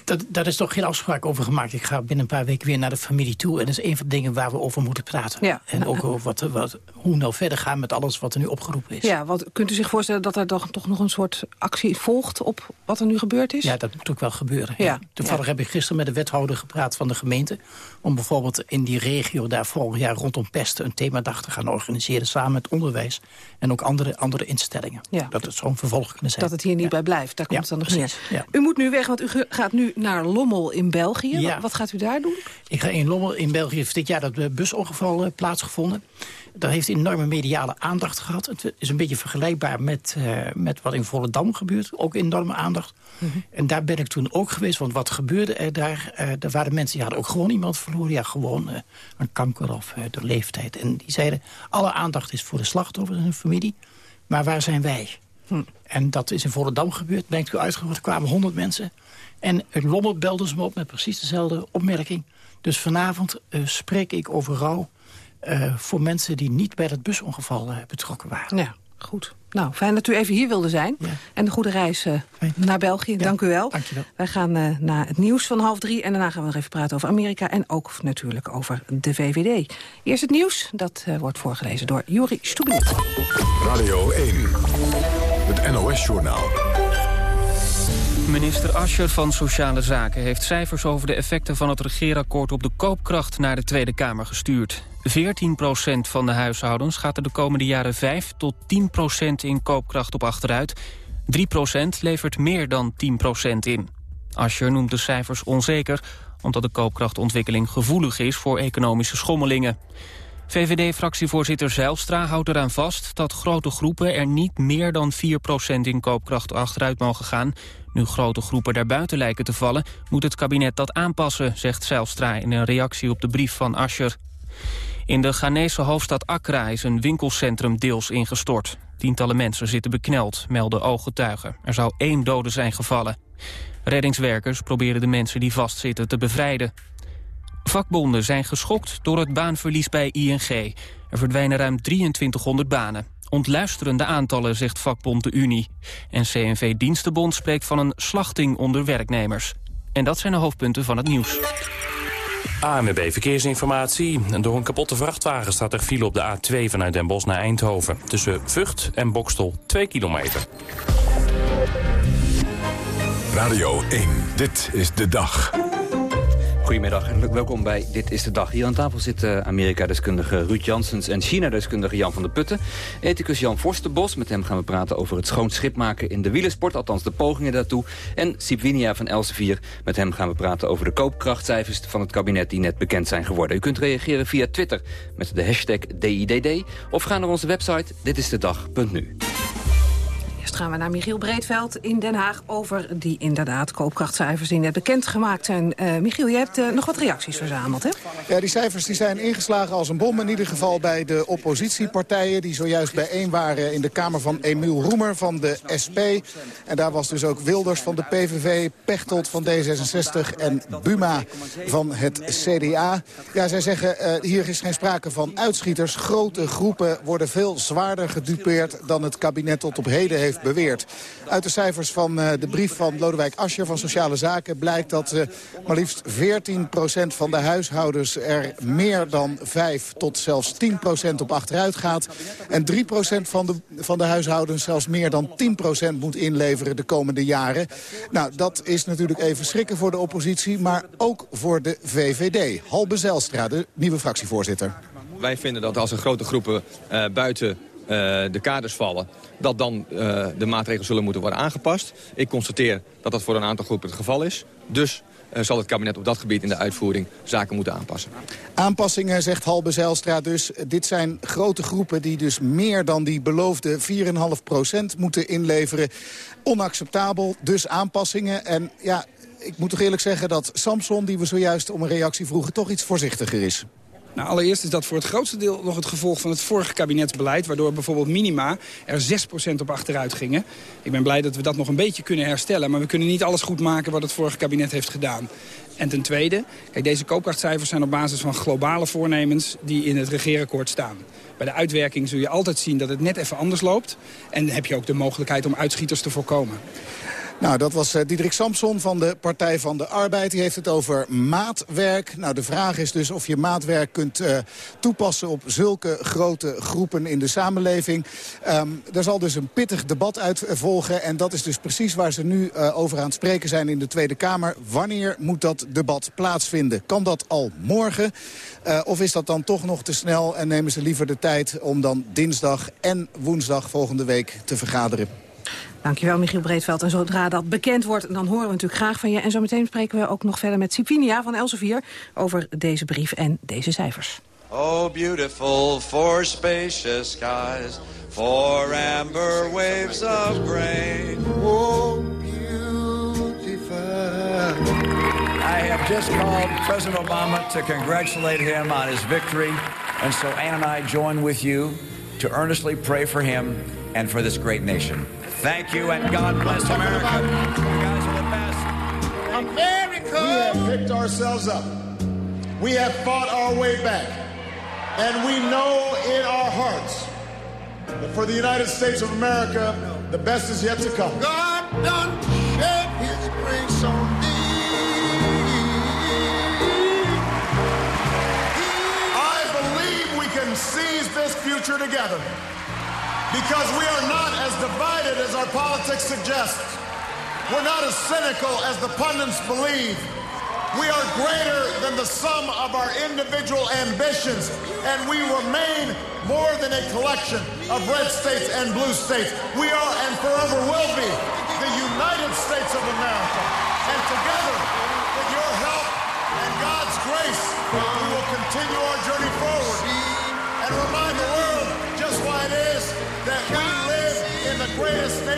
Dat, daar is toch geen afspraak over gemaakt. Ik ga binnen een paar weken weer naar de familie toe. En dat is een van de dingen waar we over moeten praten. Ja. En ook over wat, wat, hoe nou verder gaan met alles wat er nu opgeroepen is. Ja, want kunt u zich voorstellen dat er toch, toch nog een soort actie volgt op wat er nu gebeurd is? Ja, dat moet ook wel gebeuren. Ja. Toevallig heb ik gisteren met de wethouder gepraat van de gemeente... om bijvoorbeeld in die regio daar volgend jaar rondom pesten... een themadag te gaan organiseren samen met onderwijs... en ook andere, andere instellingen. Ja. Dat het zo'n vervolg kunnen zijn. Dat het hier niet bij blijft, daar komt het dan nog neer. ja. U moet nu weg, want u gaat nu naar Lommel in België. Ja. Wat, gaat u daar doen? Ik ga in Lommel in België heeft dit jaar dat eh, busongeval eh, plaatsgevonden. Dat heeft enorme mediale aandacht gehad. Het is een beetje vergelijkbaar met, uh, met wat in Volendam gebeurt. Ook enorme aandacht. Mhm. En daar ben ik toen ook geweest. Want wat gebeurde er daar? Uh, er waren mensen die hadden ook gewoon iemand verloren. Ja, gewoon uh, een kanker of de leeftijd. En die zeiden, alle aandacht is voor de slachtoffers en hun familie. Maar waar zijn wij? Hm. En dat is in Volendam gebeurd. Ik u uitgevoerd. Er kwamen honderd mensen. En Lommel belden ze me op met precies dezelfde opmerking. Dus vanavond uh, spreek ik over rouw uh, voor mensen die niet bij het busongeval uh, betrokken waren. Ja, goed. Nou, fijn dat u even hier wilde zijn. Ja. En een goede reis naar België. Ja, Dank u wel. Dank je wel. Wij gaan naar het nieuws van half drie. En daarna gaan we nog even praten over Amerika. En ook natuurlijk over de VVD. Eerst het nieuws. Dat wordt voorgelezen door Juri Stubenit. Radio 1. Het NOS-journaal. Minister Ascher van Sociale Zaken heeft cijfers over de effecten van het regeerakkoord op de koopkracht naar de Tweede Kamer gestuurd. 14% van de huishoudens gaat er de komende jaren 5 tot 10% in koopkracht op achteruit. 3% levert meer dan 10% in. Ascher noemt de cijfers onzeker, omdat de koopkrachtontwikkeling gevoelig is voor economische schommelingen. VVD-fractievoorzitter Zijlstra houdt eraan vast dat grote groepen er niet meer dan 4% in koopkracht achteruit mogen gaan. Nu grote groepen daarbuiten lijken te vallen, moet het kabinet dat aanpassen, zegt Zijlstra in een reactie op de brief van Ascher. In de Ghanese hoofdstad Accra is een winkelcentrum deels ingestort. Tientallen mensen zitten bekneld, melden ooggetuigen. Er zou één dode zijn gevallen. Reddingswerkers proberen de mensen die vastzitten te bevrijden. Vakbonden zijn geschokt door het baanverlies bij ING. Er verdwijnen ruim 2300 banen. Ontluisterende aantallen, zegt vakbond de Unie. En CNV Dienstenbond spreekt van een slachting onder werknemers. En dat zijn de hoofdpunten van het nieuws. ANWB Verkeersinformatie. Door een kapotte vrachtwagen staat er file op de A2 vanuit Den Bosch naar Eindhoven. Tussen Vught en Bokstel 2 kilometer. Radio 1, dit is de dag. Goedemiddag en welkom bij Dit is de Dag. Hier aan tafel zitten Amerika-deskundige Ruud Janssens en China-deskundige Jan van der Putten. Ethicus Jan Forstenbos, met hem gaan we praten over het schoon schip maken in de wielersport, althans de pogingen daartoe. En Sipwinia van Elsevier, met hem gaan we praten over de koopkrachtcijfers van het kabinet die net bekend zijn geworden. U kunt reageren via Twitter met de hashtag DIDD of ga naar onze website ditistedag.nu. Eerst gaan we naar Michiel Breedveld in Den Haag... over die inderdaad koopkrachtcijfers die net bekendgemaakt zijn. Uh, Michiel, je hebt uh, nog wat reacties verzameld, hè? Ja, die cijfers die zijn ingeslagen als een bom. In ieder geval bij de oppositiepartijen... die zojuist bijeen waren in de Kamer van Emiel Roemer van de SP. En daar was dus ook Wilders van de PVV, Pechtold van D66... en Buma van het CDA. Ja, zij zeggen, uh, hier is geen sprake van uitschieters. Grote groepen worden veel zwaarder gedupeerd... dan het kabinet tot op heden heeft beweerd. Uit de cijfers van uh, de brief van Lodewijk Asscher van Sociale Zaken... blijkt dat uh, maar liefst 14% van de huishoudens er meer dan 5 tot zelfs 10% op achteruit gaat. En 3% van de, van de huishoudens zelfs meer dan 10% moet inleveren de komende jaren. Nou, dat is natuurlijk even schrikken voor de oppositie, maar ook voor de VVD. Halbe Zijlstra, de nieuwe fractievoorzitter. Wij vinden dat als er grote groepen uh, buiten de kaders vallen... dat dan uh, de maatregelen zullen moeten worden aangepast. Ik constateer dat dat voor een aantal groepen het geval is. Dus uh, zal het kabinet op dat gebied in de uitvoering zaken moeten aanpassen. Aanpassingen, zegt Halbe Zijlstra dus. Dit zijn grote groepen die dus meer dan die beloofde 4,5% moeten inleveren. Onacceptabel, dus aanpassingen. En ja, ik moet toch eerlijk zeggen dat Samson, die we zojuist om een reactie vroegen... toch iets voorzichtiger is. Nou, allereerst is dat voor het grootste deel nog het gevolg van het vorige kabinetsbeleid... waardoor bijvoorbeeld minima er 6% op achteruit gingen. Ik ben blij dat we dat nog een beetje kunnen herstellen... maar we kunnen niet alles goed maken wat het vorige kabinet heeft gedaan. En ten tweede, kijk, deze koopkrachtcijfers zijn op basis van globale voornemens... die in het regeerakkoord staan. Bij de uitwerking zul je altijd zien dat het net even anders loopt. En heb je ook de mogelijkheid om uitschieters te voorkomen. Nou, dat was uh, Diederik Samson van de Partij van de Arbeid. Die heeft het over maatwerk. Nou, de vraag is dus of je maatwerk kunt uh, toepassen op zulke grote groepen in de samenleving. Um, er zal dus een pittig debat uit volgen. En dat is dus precies waar ze nu over aan het spreken zijn in de Tweede Kamer. Wanneer moet dat debat plaatsvinden? Kan dat al morgen? of is dat dan toch nog te snel en nemen ze liever de tijd om dan dinsdag en woensdag volgende week te vergaderen? Dankjewel, Michiel Breedveld. En zodra dat bekend wordt, dan horen we natuurlijk graag van je. En zometeen spreken we ook nog verder met Sipinia van Elsevier... over deze brief en deze cijfers. Oh, beautiful for spacious skies, for amber waves of grain. Oh, beautiful. I have just called President Obama to congratulate him on his victory. And so Ann and I join with you to earnestly pray for him and for this great nation. Thank you and God bless America. You guys are the best. America! We have picked ourselves up. We have fought our way back. And we know in our hearts that for the United States of America, the best is yet to come. God done shed his grace on me. I believe we can seize this future together because we are not as divided as our politics suggests. We're not as cynical as the pundits believe. We are greater than the sum of our individual ambitions, and we remain more than a collection of red states and blue states. We are and forever will be the United States of America. And together, with your help and God's grace, we will continue our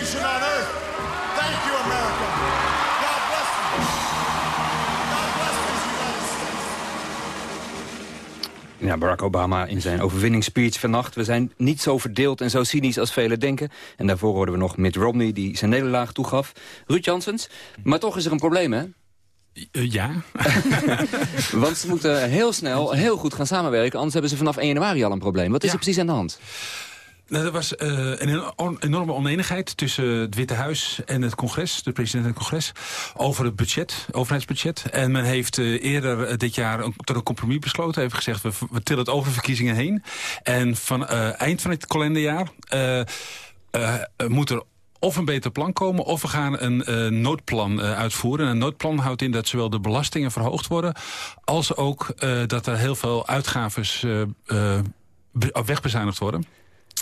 nation on earth. Thank you, America. God bless you. God bless this United States. Ja, Barack Obama in zijn overwinningsspeech vannacht. We zijn niet zo verdeeld en zo cynisch als velen denken. En daarvoor hoorden we nog Mitt Romney die zijn nederlaag toegaf. Ruud Janssens, maar toch is er een probleem, hè? Eh, ja. Want ze moeten heel snel, heel goed gaan samenwerken. Anders hebben ze vanaf 1 januari al een probleem. Wat is er precies aan de hand? Nou, er was eh, een enorm- enorme oneenigheid tussen het Witte Huis en het congres, de president en het congres, over het budget, overheidsbudget. En men heeft eh, eerder eh, dit jaar een, tot een compromis besloten. Heeft gezegd, we, tillen het over verkiezingen heen. En van eind van het kalenderjaar moet er of een beter plan komen... of we gaan een eh, noodplan uitvoeren. En een noodplan houdt in dat zowel de belastingen verhoogd worden... als ook dat er heel veel uitgaves be- wegbezuinigd worden.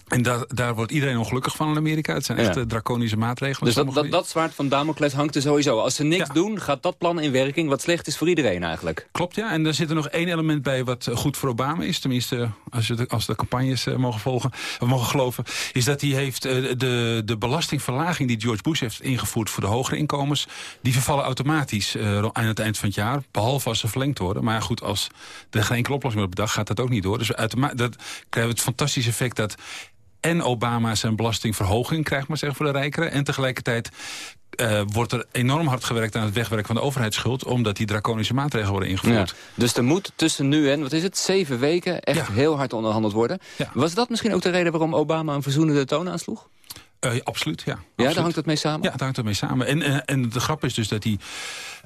En daar, daar wordt iedereen ongelukkig van in Amerika. Het zijn echt eh, draconische maatregelen. Dus dat, dat, dat zwaard van Damocles hangt er sowieso. Als ze niks doen, gaat dat plan in werking... wat slecht is voor iedereen eigenlijk. Klopt, ja. En er zit er nog één element bij wat goed voor Obama is. Tenminste, als, je de, als de campagnes eh, mogen volgen, of mogen geloven. Is dat hij heeft eh, de, de belastingverlaging die George Bush heeft ingevoerd voor de hogere inkomens. Die vervallen automatisch aan het eind van het jaar. Behalve als ze verlengd worden. Maar ja, goed, als er geen enkele oplossing wordt bedacht, gaat dat ook niet door. Dus dat krijgen we het fantastische effect dat en Obama zijn belastingverhoging krijgt, maar zeggen voor de rijkeren. En tegelijkertijd eh, wordt er enorm hard gewerkt aan het wegwerken van de overheidsschuld... omdat die draconische maatregelen worden ingevoerd. Ja. Dus er moet tussen nu en, wat is het, zeven weken... echt heel hard onderhandeld worden. Was dat misschien ook de reden waarom Obama een verzoenende toon aansloeg? Eh, absoluut, ja. Ja, daar hangt het mee samen? Ja, daar hangt het mee samen. En, en, en de grap is dus dat hij...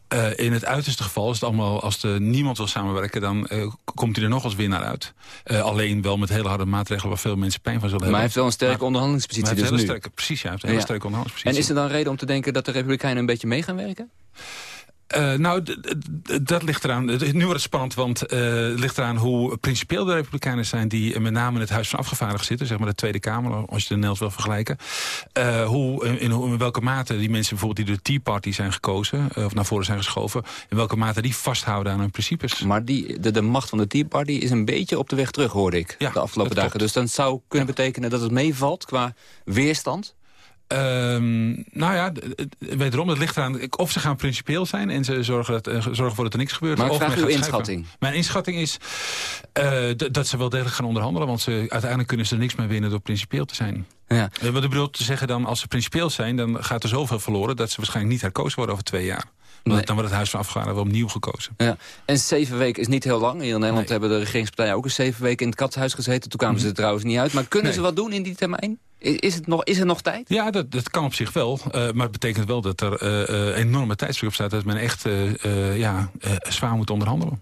eh, in het uiterste geval is het allemaal, als er niemand wil samenwerken... dan eh, komt hij er nog als winnaar uit. Eh, alleen wel met hele harde maatregelen waar veel mensen pijn van zullen Maar hij hebben. heeft wel een sterke Maar- onderhandelingspositie maar hij dus nu. sterke, precies, ja, hij heeft een hele Ja. sterke onderhandelingspositie. En is er dan reden om te denken dat de Republikeinen een beetje mee gaan werken? Eh, nou, dat ligt eraan. Nu wordt het spannend, want eh, het ligt eraan hoe principieel de Republikeinen zijn... die eh, met name in het Huis van Afgevaardigden zitten, zeg maar de Tweede Kamer... als je de Nederlands wil vergelijken. Hoe, in, in, in welke mate die mensen bijvoorbeeld die door de Tea Party zijn gekozen... of naar voren zijn geschoven... in welke mate die vasthouden aan hun principes. Maar die, de, de macht van de Tea Party is een beetje op de weg terug, hoorde ik. de afgelopen dagen. Dus dat zou kunnen betekenen dat het meevalt qua weerstand? Ehm, nou ja, wederom, het ligt eraan of ze gaan principieel zijn... en ze zorgen, dat, eh, zorgen ervoor dat er niks gebeurt. Maar ik of vraag uw inschatting. schuiven. Mijn inschatting is eh, dat ze wel degelijk gaan onderhandelen... want ze, uiteindelijk kunnen ze er niks mee winnen door principieel te zijn. Ja. Eh, Wat ik bedoel te zeggen dan, als ze principieel zijn... dan gaat er zoveel verloren dat ze waarschijnlijk niet herkozen worden over twee jaar. Dan wordt het Huis van Afgevaardigden wel opnieuw gekozen. Ja. En zeven weken is niet heel lang. Hier in Nederland hebben de regeringspartijen ook eens zeven weken in het katshuis gezeten. Toen kwamen ze er trouwens niet uit. Maar kunnen Nee. ze wat doen in die termijn? Is, het nog, is er nog tijd? Ja, dat, dat kan op zich wel. eh, maar het betekent wel dat er eh, eh, enorme tijdsdruk op staat... dat men echt eh, eh, ja, eh, zwaar moet onderhandelen.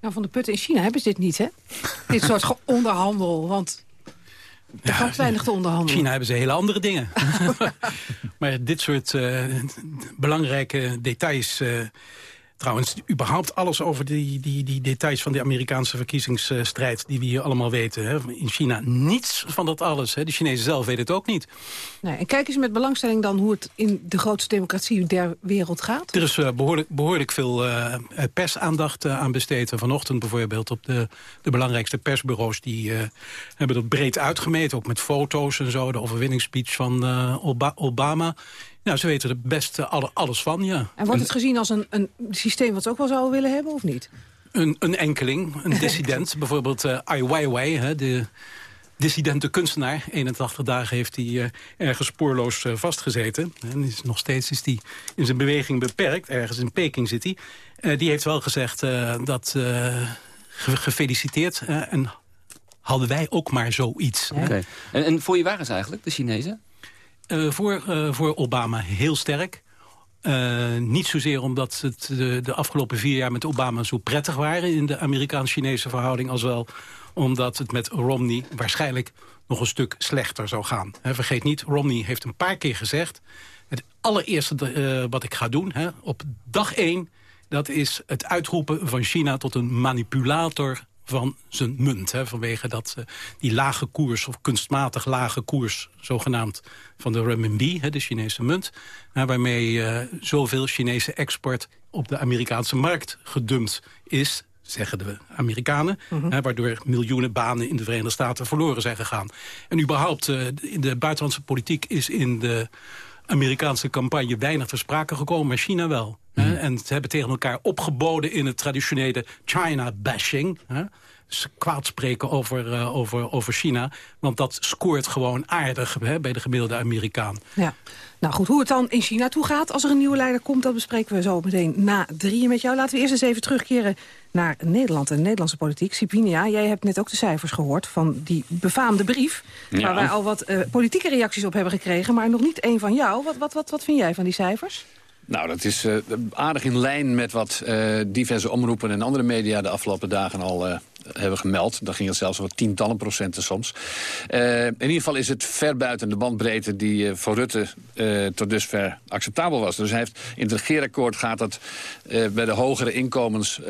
Nou, van de putten in China hebben ze dit niet, hè? dit soort onderhandel, want er valt weinig te onderhandelen. China hebben ze hele andere dingen. maar dit soort eh, belangrijke details... Trouwens, überhaupt alles over die, die, die details van de Amerikaanse verkiezingsstrijd... die we hier allemaal weten. Hè. In China niets van dat alles. Hè. De Chinezen zelf weten het ook niet. Nee, en kijk eens met belangstelling dan hoe het in de grootste democratie der wereld gaat. Er is eh, behoorlijk, behoorlijk veel eh, eh, persaandacht aan besteed. En Vanochtend bijvoorbeeld op de, de belangrijkste persbureaus... die hebben dat breed uitgemeten, ook met foto's en zo. De overwinningsspeech van Oba- Obama. Nou, ze weten er best alle- alles van, ja. En wordt het gezien als een, een systeem wat ze ook wel zouden willen hebben, of niet? Een, een enkeling, een dissident. bijvoorbeeld eh Ai Weiwei, hè, de dissidente kunstenaar. 81 dagen heeft hij eh, ergens spoorloos eh, vastgezeten. En is, nog steeds is hij in zijn beweging beperkt. Ergens in Peking zit hij. Eh, die heeft wel gezegd eh, dat... eh, ge- gefeliciteerd. eh, en hadden wij ook maar zoiets. hè. Oké. En, en voor je waren ze eigenlijk, de Chinezen? Eh, voor, eh, voor Obama heel sterk. Eh, niet zozeer omdat het de, de afgelopen vier jaar met Obama zo prettig waren... in de Amerikaans-Chinese verhouding... als wel omdat het met Romney waarschijnlijk nog een stuk slechter zou gaan. Vergeet niet, Romney heeft een paar keer gezegd... het allereerste wat ik ga doen, op dag één... dat is het uitroepen van China tot een manipulator van zijn munt. Hè, vanwege dat, eh, die lage koers, of kunstmatig lage koers... zogenaamd van de renminbi, hè, de Chinese munt... hè, waarmee eh, zoveel Chinese export op de Amerikaanse markt gedumpt is zeggen de Amerikanen... hè, waardoor miljoenen banen in de Verenigde Staten verloren zijn gegaan. En überhaupt, eh, in de buitenlandse politiek is in de Amerikaanse campagne weinig ter sprake gekomen, maar China wel. Hè. En ze hebben tegen elkaar opgeboden in het traditionele China-bashing. hè. Dus kwaad spreken over, eh, over, over China. Want dat scoort gewoon aardig hè, bij de gemiddelde Amerikaan. Ja. Nou goed, hoe het dan in China toe gaat als er een nieuwe leider komt... dat bespreken we zo meteen na drieën met jou. Laten we eerst eens even terugkeren naar Nederland en de Nederlandse politiek. Sipinia, jij hebt net ook de cijfers gehoord van die befaamde brief... Ja. waar wij al wat eh, politieke reacties op hebben gekregen... maar nog niet één van jou. Wat, wat, wat, wat vind jij van die cijfers? Nou, dat is eh, aardig in lijn met wat eh, diverse omroepen en andere media de afgelopen dagen al eh, hebben gemeld. Dan ging het zelfs over tientallen procenten soms. In ieder geval is het ver buiten de bandbreedte die voor Rutte tot dusver acceptabel was. Dus hij heeft, in het regeerakkoord gaat dat bij de hogere inkomens,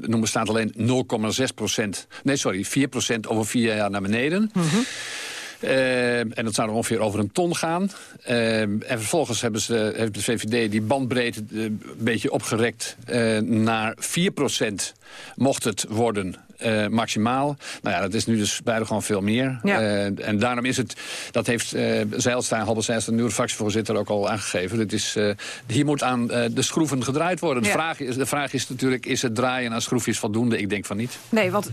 noemen staat alleen 0,6 procent. Nee, sorry, 4 procent over vier jaar naar beneden. Eh, en dat zou er ongeveer over een ton gaan. Eh, en vervolgens hebben ze, heeft de VVD die bandbreedte eh, een beetje opgerekt eh, naar 4% mocht het worden. Eh, maximaal. Nou ja, dat is nu dus bijna gewoon veel meer. Ja. Eh, en daarom is het, dat heeft eh Zijlstra, Halbe Zijlstra, de nieuwe fractievoorzitter ook al aangegeven. Het is, hier moet aan de schroeven gedraaid worden. De, vraag is, de vraag is natuurlijk, is het draaien aan schroefjes voldoende? Ik denk van niet. Nee, want 14%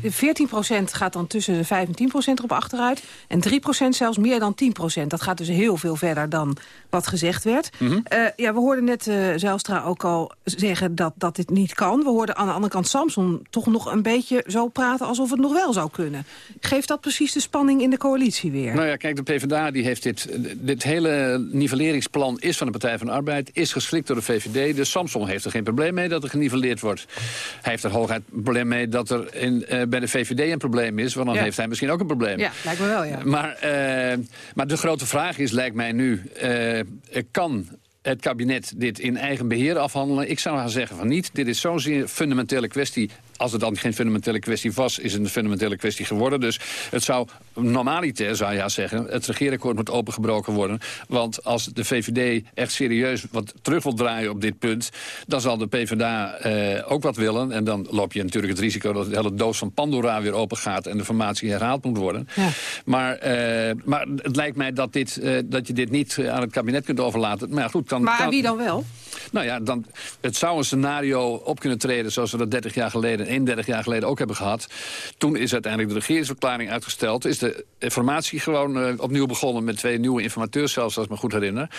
gaat dan tussen de 5 en 10% erop achteruit. En 3% zelfs meer dan 10% Dat gaat dus heel veel verder dan wat gezegd werd. Mhm. Ja, we hoorden net Zijlstra ook al zeggen dat, dat dit niet kan. We hoorden aan de andere kant Samson toch nog een beetje zo praten... alsof het nog wel zou kunnen. Geeft dat precies de spanning in de coalitie weer? Nou ja, kijk, de PvdA die heeft dit, dit hele nivelleringsplan is van de Partij van de Arbeid, is geslikt door de VVD. Dus Samson heeft er geen probleem mee dat er geniveleerd wordt. Hij heeft er hooguit een probleem mee dat er in, eh, bij de VVD een probleem is, want dan Ja. heeft hij misschien ook een probleem. Ja, lijkt me wel, ja. Maar, eh, maar de grote vraag is, lijkt mij nu, eh, kan het kabinet dit in eigen beheer afhandelen? Ik zou gaan zeggen van niet. Dit is zo'n zeer fundamentele kwestie. Als het dan geen fundamentele kwestie was, is het een fundamentele kwestie geworden. Dus het zou normaliter, zou je zeggen, het regeerakkoord moet opengebroken worden. Want als de VVD echt serieus wat terug wil draaien op dit punt... dan zal de PvdA eh, ook wat willen. En dan loop je natuurlijk het risico dat de hele doos van Pandora weer open gaat... en de formatie herhaald moet worden. Maar, eh, maar het lijkt mij dat, dit, eh, dat je dit niet aan het kabinet kunt overlaten. Maar ja, goed, kan, Maar wie dan wel? nou ja, dan, het zou een scenario op kunnen treden... zoals we dat 30 jaar geleden, 31 jaar geleden ook hebben gehad. Toen is uiteindelijk de regeringsverklaring uitgesteld. Is de informatie gewoon eh, opnieuw begonnen... met twee nieuwe informateurs zelfs, als ik me goed herinner.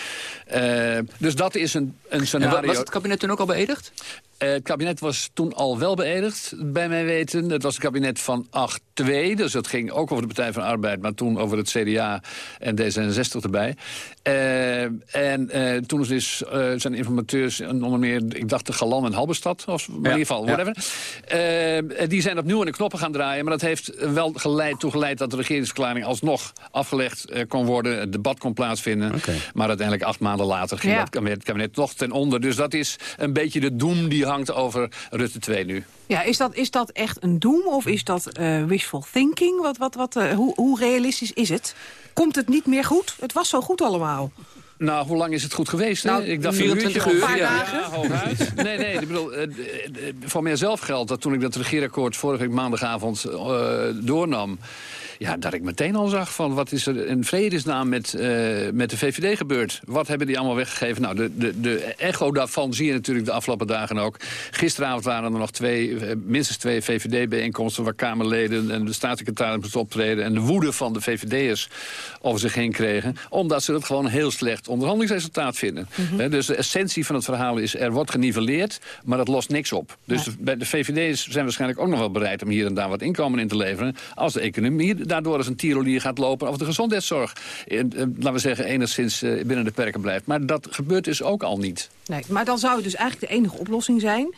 Eh, dus dat is een, een En scenario... wa- was het kabinet toen ook al beëdigd? Eh, het kabinet was toen al wel beëdigd, bij mijn weten. Het was het kabinet van 8-2, dus het ging ook over de Partij van de Arbeid... maar toen over het CDA en D66 erbij. Eh, en eh, toen is dus, eh, zijn informateurs, en onder meer, ik dacht de Galan en Halberstad... of in ieder geval, ja. whatever. Eh, die zijn opnieuw aan de knoppen gaan draaien... maar dat heeft wel geleid, toegeleid dat de regeringsverklaring alsnog afgelegd eh, kon worden... het debat kon plaatsvinden. Maar uiteindelijk acht maanden later ging Ja. dat kabinet, kabinet toch ten onder. Dus dat is een beetje de doem die die hangt over Rutte 2 nu. Ja, is dat, is dat echt een doem of is dat eh, wishful thinking? Wat, wat, wat, eh, hoe, hoe realistisch is het? Komt het niet meer goed? Het was zo goed allemaal. Nou, hoe lang is het goed geweest? Nou, ik dacht 24 een uurtje, uur, ja. ja, dagen. ja, hooguit. Nee, nee, ik bedoel, eh, voor mijzelf geldt dat toen ik dat regeerakkoord vorige week maandagavond eh, doornam... Ja, dat ik meteen al zag van wat is er in vredesnaam met, eh, met de VVD gebeurd. Wat hebben die allemaal weggegeven? Nou, de, de, de echo daarvan zie je natuurlijk de afgelopen dagen ook. Gisteravond waren er nog twee, eh, minstens twee VVD-bijeenkomsten... waar Kamerleden en de staatssecretaris moesten optreden... en de woede van de VVD'ers over zich heen kregen... omdat ze het gewoon een heel slecht onderhandelingsresultaat vinden. Hè, dus de essentie van het verhaal is, er wordt geniveleerd... maar dat lost niks op. Dus de, bij de VVD'ers zijn waarschijnlijk ook nog wel bereid... om hier en daar wat inkomen in te leveren... als de economie daardoor als een tirolier gaat lopen... of de gezondheidszorg, eh, eh, laten we zeggen, enigszins eh, binnen de perken blijft. Maar dat gebeurt dus ook al niet. Nee, maar dan zou het dus eigenlijk de enige oplossing zijn...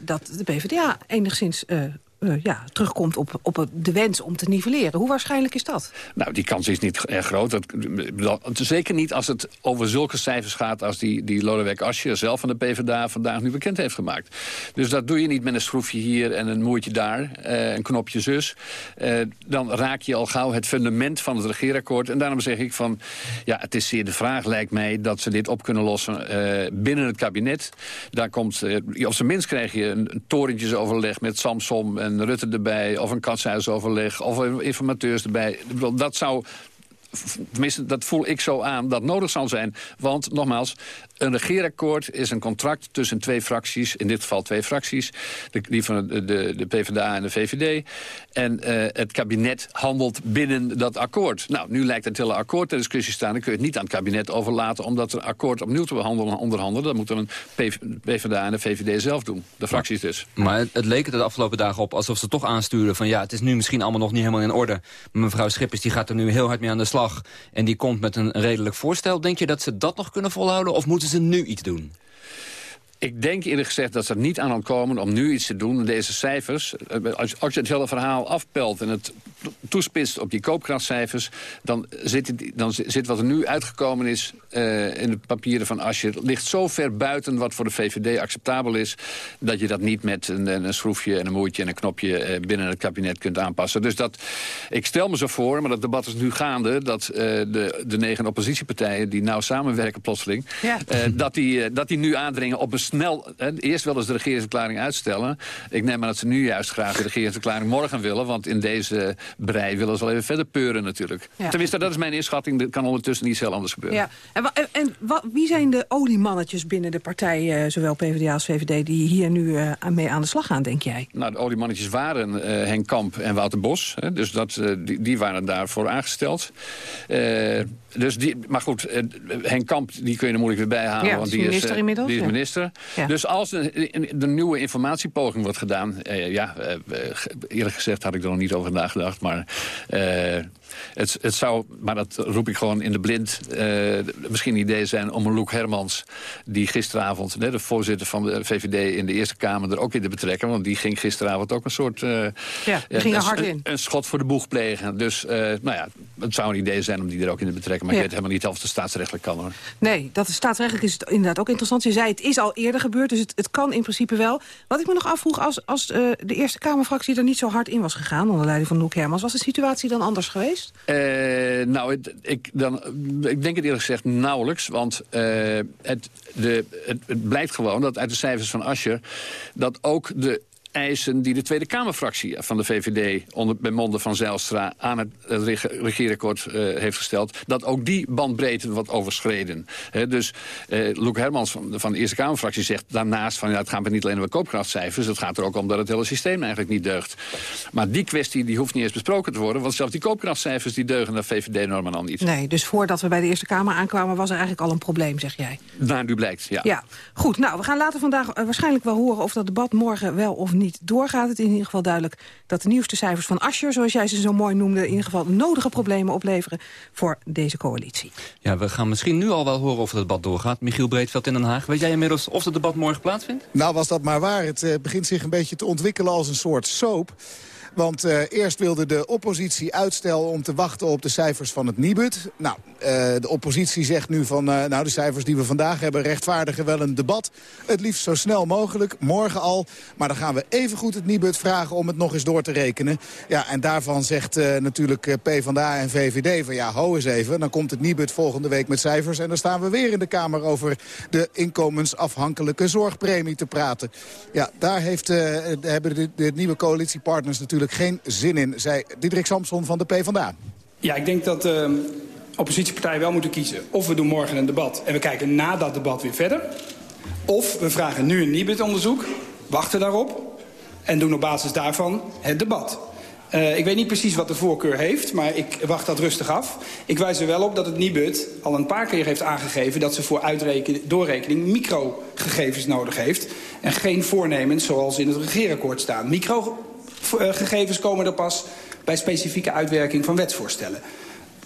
dat de PvdA enigszins eh, ja, terugkomt op, op de wens om te nivelleren. Hoe waarschijnlijk is dat? Nou, die kans is niet erg groot. Dat, zeker niet als het over zulke cijfers gaat... als die, die Lodewijk Asscher zelf van de PvdA vandaag nu bekend heeft gemaakt. Dus dat doe je niet met een schroefje hier en een moertje daar, eh, een knopje zus. Eh, dan raak je al gauw het fundament van het regeerakkoord. En daarom zeg ik van, ja, het is zeer de vraag, lijkt mij... dat ze dit op kunnen lossen binnen het kabinet. Daar komt, op zijn minst krijg je een, een torentjesoverleg met Samsom en Rutte erbij... of een katshuisoverleg, of informateurs erbij. Dat zou tenminste, dat voel ik zo aan, dat nodig zal zijn. Want, nogmaals, een regeerakkoord is een contract tussen twee fracties. In dit geval twee fracties. Die van de, de, PvdA en de VVD. En eh, het kabinet handelt binnen dat akkoord. Nou, nu lijkt het hele akkoord ter discussie staan. Dan kun je het niet aan het kabinet overlaten... om dat akkoord opnieuw te behandelen en onderhandelen. Dat moeten een PV PvdA en de VVD zelf doen. De fracties dus. Maar het, leek er de afgelopen dagen op alsof ze toch aansturen van... ja, het is nu misschien allemaal nog niet helemaal in orde. Mevrouw Schippers die gaat er nu heel hard mee aan de slag. En die komt met een redelijk voorstel. Denk je dat ze dat nog kunnen volhouden of moeten ze nu iets doen? Ik denk eerlijk gezegd dat ze er niet aan komen om nu iets te doen. Deze cijfers, eh, als, als je het hele verhaal afpelt en het to- toespitst op die koopkrachtcijfers... dan zit, het, dan zi- zit wat er nu uitgekomen is eh, in de papieren van Asje... ligt zo ver buiten wat voor de VVD acceptabel is... dat je dat niet met een, een schroefje en een moertje en een knopje eh, binnen het kabinet kunt aanpassen. Dus dat, ik stel me zo voor, maar dat debat is nu gaande... dat de, de negen oppositiepartijen die nou samenwerken plotseling... Ja. Dat, die, dat die nu aandringen op een snel... eerst willen ze de regeringsverklaring uitstellen. Ik neem aan dat ze nu juist graag de regeringsverklaring morgen willen... want in deze brei willen ze wel even verder peuren natuurlijk. Ja. Tenminste, dat is mijn inschatting. Dat kan ondertussen niet heel anders gebeuren. Ja. En, en, wie zijn de oliemannetjes binnen de partij, eh, zowel PvdA als VVD... die hier nu eh, mee aan de slag gaan, denk jij? Nou, de oliemannetjes waren eh, Henk Kamp en Wouter Bos. Hè, dus dat, eh, die, die waren daarvoor aangesteld. Dus die, maar goed, eh, Henk Kamp die kun je er moeilijk weer bijhalen. Ja, want is die minister is, eh, inmiddels, Die is minister. Ja. Dus als de, de nieuwe informatiepoging wordt gedaan... eh, ja, eerlijk gezegd had ik er nog niet over nagedacht. Maar eh, het, het zou, maar dat roep ik gewoon in de blind... eh, misschien een idee zijn om een Loek Hermans... die gisteravond, de voorzitter van de VVD in de Eerste Kamer... er ook in te betrekken. Want die ging gisteravond ook een soort... Ja, ging er hard een- in. Een schot voor de boeg plegen. Dus nou ja, het zou een idee zijn om die er ook in te betrekken. Maar Ja. ik weet helemaal niet of het staatsrechtelijk kan hoor. Nee, dat is staatsrechtelijk is het inderdaad ook interessant. Je zei het is al eerder gebeurd, dus het, het kan in principe wel. Wat ik me nog afvroeg, als, als eh, de Eerste Kamerfractie er niet zo hard in was gegaan... onder leiding van Loek Hermans, was de situatie dan anders geweest? Eh, nou, het, ik, dan, ik denk het eerlijk gezegd nauwelijks. Want eh, het, de, het, het blijkt gewoon dat uit de cijfers van Ascher... dat ook de eisen die de Tweede Kamerfractie van de VVD... Onder, bij monden van Zijlstra aan het reg- regeerakkoord eh, heeft gesteld... dat ook die bandbreedte wat overschreden. Dus eh Loek Hermans van, van de Eerste Kamerfractie zegt daarnaast... van ja, het gaat niet alleen over koopkrachtcijfers... het gaat er ook om dat het hele systeem eigenlijk niet deugt. Maar die kwestie die hoeft niet eens besproken te worden... want zelfs die koopkrachtcijfers die deugen naar VVD-normen al niet. Nee, dus voordat we bij de Eerste Kamer aankwamen... was er eigenlijk al een probleem, zeg jij. Nou, nu blijkt, ja. Ja, goed. Nou, we gaan later vandaag eh, waarschijnlijk wel horen... of dat debat morgen wel of niet doorgaat. Het is in ieder geval duidelijk dat de nieuwste cijfers van Ascher... zoals jij ze zo mooi noemde, in ieder geval nodige problemen opleveren... voor deze coalitie. Ja, we gaan misschien nu al wel horen of het debat doorgaat. Michiel Breedveld in Den Haag. Weet jij inmiddels of het debat morgen plaatsvindt? Nou, was dat maar waar. Het eh, begint zich een beetje te ontwikkelen als een soort soap. Want eh, eerst wilde de oppositie uitstel om te wachten op de cijfers van het Nibud. Nou, eh, de oppositie zegt nu van, eh, nou de cijfers die we vandaag hebben rechtvaardigen wel een debat. Het liefst zo snel mogelijk, morgen al. Maar dan gaan we even goed het Nibud vragen om het nog eens door te rekenen. Ja, en daarvan zegt natuurlijk PvdA en VVD van ja, ho eens even. Dan komt het Nibud volgende week met cijfers. En dan staan we weer in de Kamer over de inkomensafhankelijke zorgpremie te praten. Ja, daar heeft, hebben de, de nieuwe coalitiepartners natuurlijk geen zin in, zei Diederik Samson van de PvdA. Ja, ik denk dat de oppositiepartijen wel moeten kiezen. Of we doen morgen een debat en we kijken na dat debat weer verder. Of we vragen nu een Nibud-onderzoek, wachten daarop... en doen op basis daarvan het debat. Uh, ik weet niet precies wat de voorkeur heeft, maar ik wacht dat rustig af. Ik wijs er wel op dat het Nibud al een paar keer heeft aangegeven... dat ze voor doorrekening microgegevens nodig heeft... en geen voornemens zoals in het regeerakkoord staan. Microgegevens komen er pas bij specifieke uitwerking van wetsvoorstellen.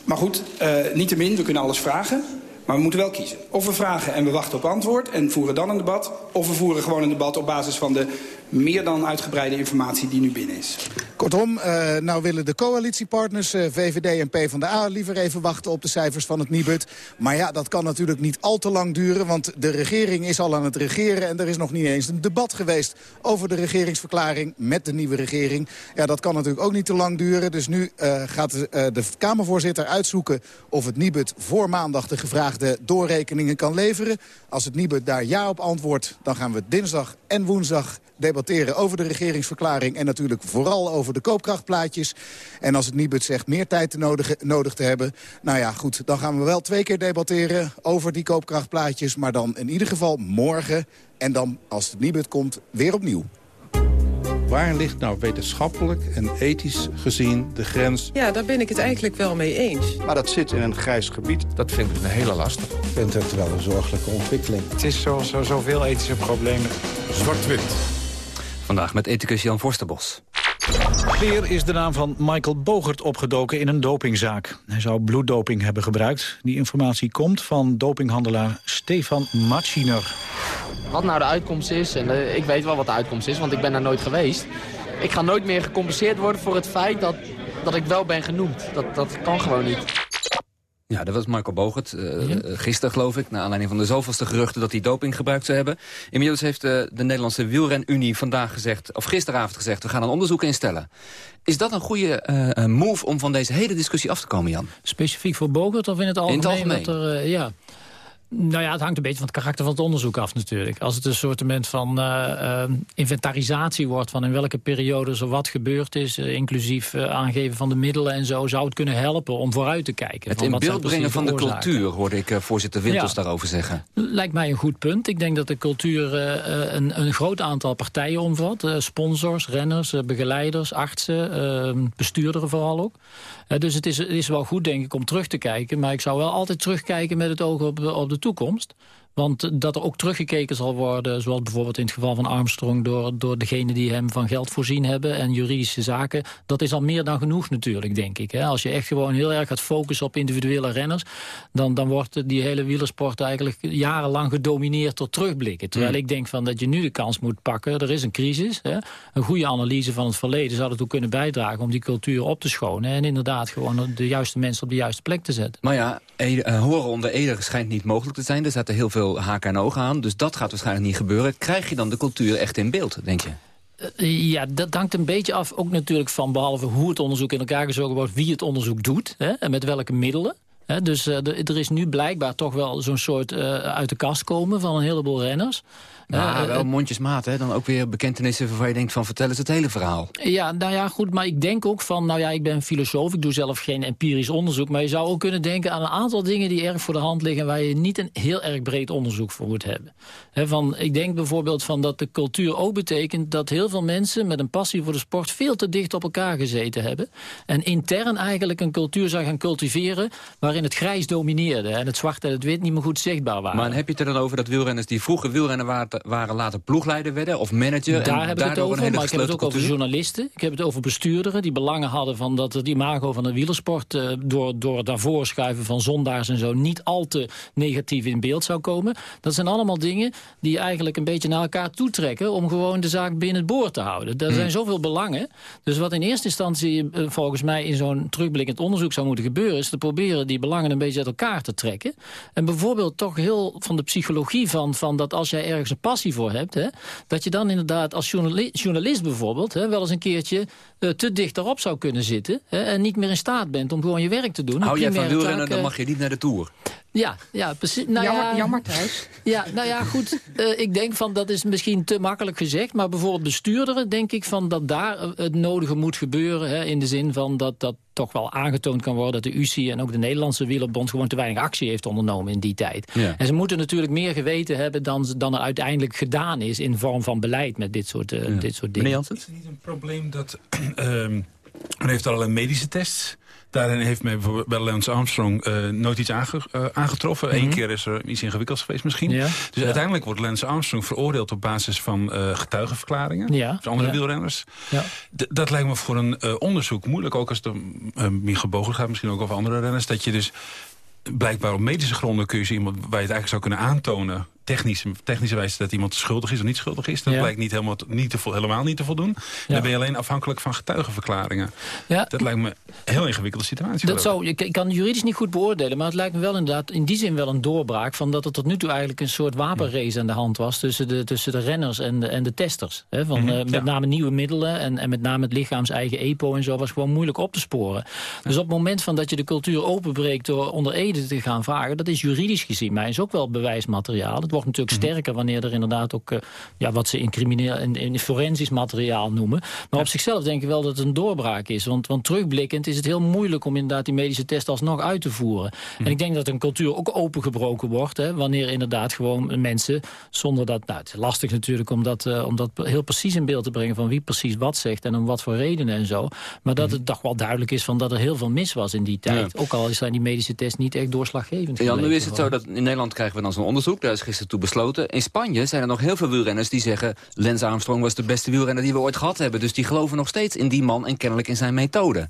Maar goed, uh, niettemin, we kunnen alles vragen... Maar we moeten wel kiezen. Of we vragen en we wachten op antwoord en voeren dan een debat... of we voeren gewoon een debat op basis van de meer dan uitgebreide informatie die nu binnen is. Kortom, uh, nou willen de coalitiepartners uh, VVD en PvdA liever even wachten op de cijfers van het Nibud. Maar ja, dat kan natuurlijk niet al te lang duren, want de regering is al aan het regeren en er is nog niet eens een debat geweest over de regeringsverklaring met de nieuwe regering. Ja, dat kan natuurlijk ook niet te lang duren, dus nu uh, gaat de, de Kamervoorzitter uitzoeken of het Nibud voor maandag de gevraagde doorrekeningen kan leveren. Als het Nibud daar ja op antwoordt, dan gaan we dinsdag en woensdag debatteren over de regeringsverklaring... en natuurlijk vooral over de koopkrachtplaatjes. En als het Nibud zegt meer tijd te nodig, nodig te hebben... nou ja, goed, dan gaan we wel twee keer debatteren over die koopkrachtplaatjes... maar dan in ieder geval morgen en dan, als het Nibud komt, weer opnieuw. Waar ligt nou wetenschappelijk en ethisch gezien de grens? Ja, daar ben ik het eigenlijk wel mee eens. Maar dat zit in een grijs gebied. Dat vind ik een hele lastig. Ik vind het wel een zorgelijke ontwikkeling. Het is zoals zo, zoveel ethische problemen. Zwart-wit. Vandaag met ethicus Jan Forsterbos. Weer is de naam van Michael Bogert opgedoken in een dopingzaak. Hij zou bloeddoping hebben gebruikt. Die informatie komt van dopinghandelaar Stefan Matschiner. Wat nou de uitkomst is, en uh, ik weet wel wat de uitkomst is, want ik ben daar nooit geweest. Ik ga nooit meer gecompenseerd worden voor het feit dat, dat ik wel ben genoemd. Dat, dat kan gewoon niet. Ja, dat was Michael Bogert. Uh, ja. Gisteren geloof ik, naar aanleiding van de zoveelste geruchten dat hij doping gebruikt zou hebben. Inmiddels heeft uh, de Nederlandse wielrenunie vandaag gezegd, of gisteravond gezegd, we gaan een onderzoek instellen. Is dat een goede uh, move om van deze hele discussie af te komen, Jan? Specifiek voor Bogert of in het algemeen? In het algemeen. Dat er, ja. Nou ja, het hangt een beetje van het karakter van het onderzoek af natuurlijk. Als het een soort van uh, uh, inventarisatie wordt... van in welke periode zo wat gebeurd is... Uh, inclusief aangeven van de middelen en zo... zou het kunnen helpen om vooruit te kijken. Het in beeld brengen van de cultuur, hoorde ik voorzitter Wintels ja, daarover zeggen. Lijkt mij een goed punt. Ik denk dat de cultuur een, een, groot aantal partijen omvat. sponsors, renners, begeleiders, artsen, bestuurderen vooral ook. dus het is, het is wel goed, denk ik, om terug te kijken. Maar ik zou wel altijd terugkijken met het oog op, op de toekomst. Want dat er ook teruggekeken zal worden, zoals bijvoorbeeld in het geval van Armstrong... door, door degene die hem van geld voorzien hebben en juridische zaken... dat is al meer dan genoeg natuurlijk, denk ik. Hè. Als je echt gewoon heel erg gaat focussen op individuele renners... dan, dan wordt die hele wielersport eigenlijk jarenlang gedomineerd door terugblikken. Terwijl mm. ik denk van dat je nu de kans moet pakken. Er is een crisis. Hè. Een goede analyse van het verleden zou ertoe kunnen bijdragen... om die cultuur op te schonen en inderdaad gewoon de juiste mensen op de juiste plek te zetten. Maar ja, uh, horen onder ede schijnt niet mogelijk te zijn. Er zaten heel veel haken en ogen aan. Dus dat gaat waarschijnlijk niet gebeuren. Krijg je dan de cultuur echt in beeld, denk je? Uh, ja, dat hangt een beetje af ook natuurlijk van... behalve hoe het onderzoek in elkaar gezogen wordt... wie het onderzoek doet hè, en met welke middelen. He, dus uh, er is nu blijkbaar toch wel zo'n soort uh, uit de kast komen van een heleboel renners. Maar uh, wel mondjesmaat, hè? Dan ook weer bekentenissen waarvan je denkt van vertel eens het hele verhaal. Ja, nou ja, goed, maar ik denk ook van, nou ja, ik ben filosoof, ik doe zelf geen empirisch onderzoek, maar je zou ook kunnen denken aan een aantal dingen die erg voor de hand liggen waar je niet een heel erg breed onderzoek voor moet hebben. He, van, ik denk bijvoorbeeld van dat de cultuur ook betekent dat heel veel mensen met een passie voor de sport veel te dicht op elkaar gezeten hebben. En intern eigenlijk een cultuur zou gaan cultiveren waarin waarin het grijs domineerde... en het zwart en het wit niet meer goed zichtbaar waren. Maar heb je het er dan over dat wielrenners die vroeger wielrenner waren... waren later ploegleider werden of manager? Daar en heb ik het over, maar ik heb het ook over journalisten. Ik heb het over bestuurderen die belangen hadden van dat het imago van de wielersport... eh, door, door het daarvoor schuiven van zondaars en zo... niet al te negatief in beeld zou komen. Dat zijn allemaal dingen die eigenlijk een beetje naar elkaar toetrekken... om gewoon de zaak binnen het boord te houden. Er zijn zoveel belangen. Dus wat in eerste instantie eh, volgens mij in zo'n terugblikkend onderzoek zou moeten gebeuren... is te proberen die belangen een beetje uit elkaar te trekken. En bijvoorbeeld toch heel van de psychologie van, van dat als jij ergens een passie voor hebt... Hè, dat je dan inderdaad als journali- journalist bijvoorbeeld... Hè, wel eens een keertje eh, te dicht erop zou kunnen zitten... Hè, en niet meer in staat bent om gewoon je werk te doen. Hou jij van wielrennen, dan eh, mag je niet naar de Tour. Ja, ja, precies. Nou jammer, ja, jammer thuis. Ja, nou ja, goed. eh, ik denk van dat is misschien te makkelijk gezegd. Maar bijvoorbeeld bestuurderen, denk ik van dat daar eh, het nodige moet gebeuren. Hè, in de zin van dat dat toch wel aangetoond kan worden... dat de UCI en ook de Nederlandse Wielerbond gewoon te weinig actie heeft ondernomen in die tijd. Ja. En ze moeten natuurlijk meer geweten hebben dan, dan er uiteindelijk gedaan is... in vorm van beleid met dit soort, eh, dit soort dingen. Is het niet een probleem dat... ehm men heeft allerlei medische tests. Daarin heeft men bijvoorbeeld bij Lance Armstrong eh, nooit iets aange- eh, aangetroffen. Eén Mhm. keer is er iets ingewikkelds geweest misschien. Ja. Dus Ja. uiteindelijk wordt Lance Armstrong veroordeeld op basis van eh, getuigenverklaringen. Ja. Van andere Ja. wielrenners. Dat lijkt me voor een onderzoek moeilijk. Ook als het om uh, Bogen gaat, misschien ook over andere renners. Dat je dus blijkbaar op medische gronden kun je iemand... waar je het eigenlijk zou kunnen aantonen... Technisch, technische wijze dat iemand schuldig is of niet schuldig is. Dat Ja. blijkt niet helemaal, niet te, helemaal niet te voldoen. Dan ben je alleen afhankelijk van getuigenverklaringen. Ja. Dat lijkt me een heel ingewikkelde situatie. Dat zou, ik, kan juridisch niet goed beoordelen, maar het lijkt me wel inderdaad in die zin wel een doorbraak... van dat er tot nu toe eigenlijk een soort wapenrace aan de hand was... tussen de, tussen de renners en de, en de testers. Hè, van, Mhm, eh, met ja. name nieuwe middelen en, en met name het lichaams eigen EPO en zo... was gewoon moeilijk op te sporen. Dus op het moment van dat je de cultuur openbreekt door onder Ede te gaan vragen... dat is juridisch gezien mij is ook wel bewijsmateriaal. Het wordt natuurlijk Mhm. sterker wanneer er inderdaad ook... eh, ja, wat ze in crimineel in, in forensisch materiaal noemen. Maar op zichzelf denk ik wel dat het een doorbraak is. Want, want terugblikkend is het heel moeilijk om inderdaad die medische test alsnog uit te voeren. En ik denk dat een cultuur ook opengebroken wordt. Hè, wanneer inderdaad gewoon mensen zonder dat... Nou, het is lastig natuurlijk om dat, eh, om dat heel precies in beeld te brengen... van wie precies wat zegt en om wat voor redenen en zo. Maar dat het toch wel duidelijk is van dat er heel veel mis was in die tijd. Ja. Ook al zijn die medische tests niet echt doorslaggevend Ja, nu is het zo dat in Nederland krijgen we dan zo'n onderzoek. Daar is gisteren toe besloten. In Spanje zijn er nog heel veel wielrenners die zeggen... Lance Armstrong was de beste wielrenner die we ooit gehad hebben. Dus die geloven nog steeds in die man en kennelijk in zijn methode.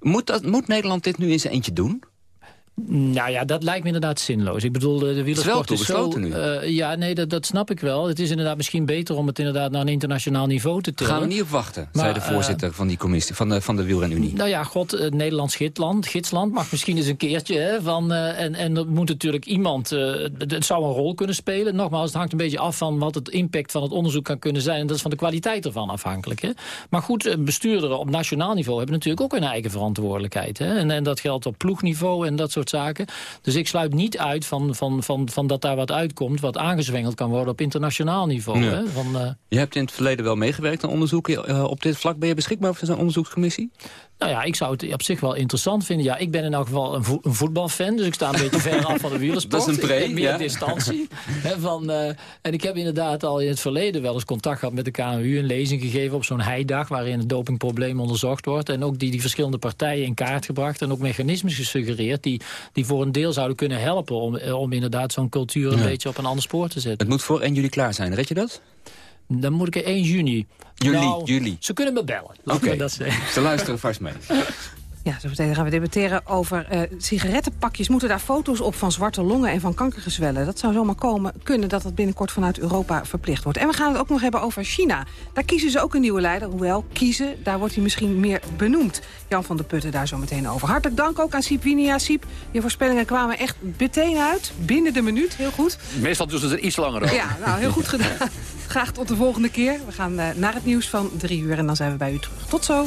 Moet, dat, moet Nederland dit nu in zijn eentje doen? Nou ja, dat lijkt me inderdaad zinloos. Ik bedoel, de, de wielersport toe is zo... besloten nu. eh, ja, nee, dat, dat snap ik wel. Het is inderdaad misschien beter om het inderdaad naar een internationaal niveau te tillen. Gaan we niet op wachten, Maar, zei de voorzitter van die commissie, van de, van de wielrenunie. Nou ja, god, het Nederlands gidsland, gidsland mag misschien eens een keertje. Hè, van, eh, en, en er moet natuurlijk iemand, eh, het zou een rol kunnen spelen. Nogmaals, het hangt een beetje af van wat het impact van het onderzoek kan kunnen zijn. En dat is van de kwaliteit ervan afhankelijk. Hè. Maar goed, eh, bestuurderen op nationaal niveau hebben natuurlijk ook een eigen verantwoordelijkheid. Hè. En, en dat geldt op ploegniveau en dat soort Dus ik sluit niet uit van, van, van, van dat daar wat uitkomt... wat aangezwengeld kan worden op internationaal niveau. Ja. Hè. Van, eh, Je hebt in het verleden wel meegewerkt aan onderzoeken eh, op dit vlak. Ben je beschikbaar voor zo'n onderzoekscommissie? Nou ja, ik zou het op zich wel interessant vinden. Ja, ik ben in elk geval een, vo een voetbalfan, dus ik sta een beetje ver af van de wielersport. Dat is een pre, meer ja. distantie. Van, eh, en ik heb inderdaad al in het verleden wel eens contact gehad met de KNU... een lezing gegeven op zo'n heidag waarin het dopingprobleem onderzocht wordt. En ook die, die verschillende partijen in kaart gebracht... en ook mechanismes gesuggereerd die, die voor een deel zouden kunnen helpen... om, eh, om inderdaad zo'n cultuur een Ja. beetje op een ander spoor te zetten. Het moet voor 1 juli klaar zijn, red je dat? Dan moet ik er 1 juni. Juli, Nou, juli. Ze kunnen me bellen. Oké, ze luisteren vast mee. Ja, zo meteen gaan we debatteren over eh, sigarettenpakjes. Moeten daar foto's op van zwarte longen en van kankergezwellen? Dat zou zomaar komen, kunnen dat dat binnenkort vanuit Europa verplicht wordt. En we gaan het ook nog hebben over China. Daar kiezen ze ook een nieuwe leider. Hoewel, kiezen, daar wordt hij misschien meer benoemd. Jan van der Putten daar zo meteen over. Hartelijk dank ook aan Siep Winia. Siep, je voorspellingen kwamen echt meteen uit. Binnen de minuut, heel goed. Meestal doen ze er iets langer over. Ja, nou, heel goed gedaan. Graag tot de volgende keer. We gaan eh, naar het nieuws van drie uur en dan zijn we bij u terug. Tot zo.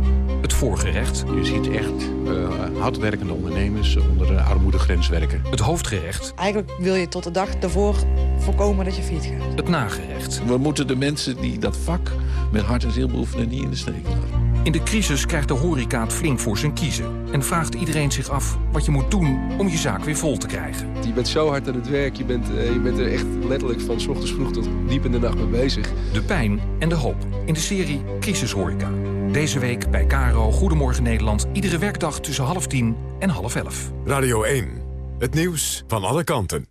Het voorgerecht. Je ziet echt uh, hardwerkende ondernemers onder de armoedegrens werken. Het hoofdgerecht. Eigenlijk wil je tot de dag daarvoor voorkomen dat je failliet gaat. Het nagerecht. We moeten de mensen die dat vak met hart en ziel beoefenen niet in de steek laten. In de crisis krijgt de horeca het flink voor zijn kiezen. En vraagt iedereen zich af wat je moet doen om je zaak weer vol te krijgen. Je bent zo hard aan het werk, je bent, eh, je bent er echt letterlijk van s ochtends vroeg tot diep in de nacht mee bezig. De pijn en de hoop in de serie Crisis Horeca. Deze week bij Caro Goedemorgen Nederland. Iedere werkdag tussen half tien en half elf. Radio 1. Het nieuws van alle kanten.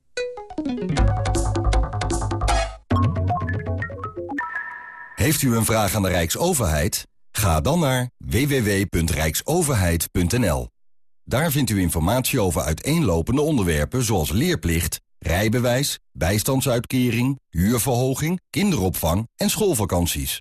Heeft u een vraag aan de Rijksoverheid? Ga dan naar www.rijksoverheid.nl. Daar vindt u informatie over uiteenlopende onderwerpen zoals leerplicht, rijbewijs, bijstandsuitkering, huurverhoging, kinderopvang en schoolvakanties.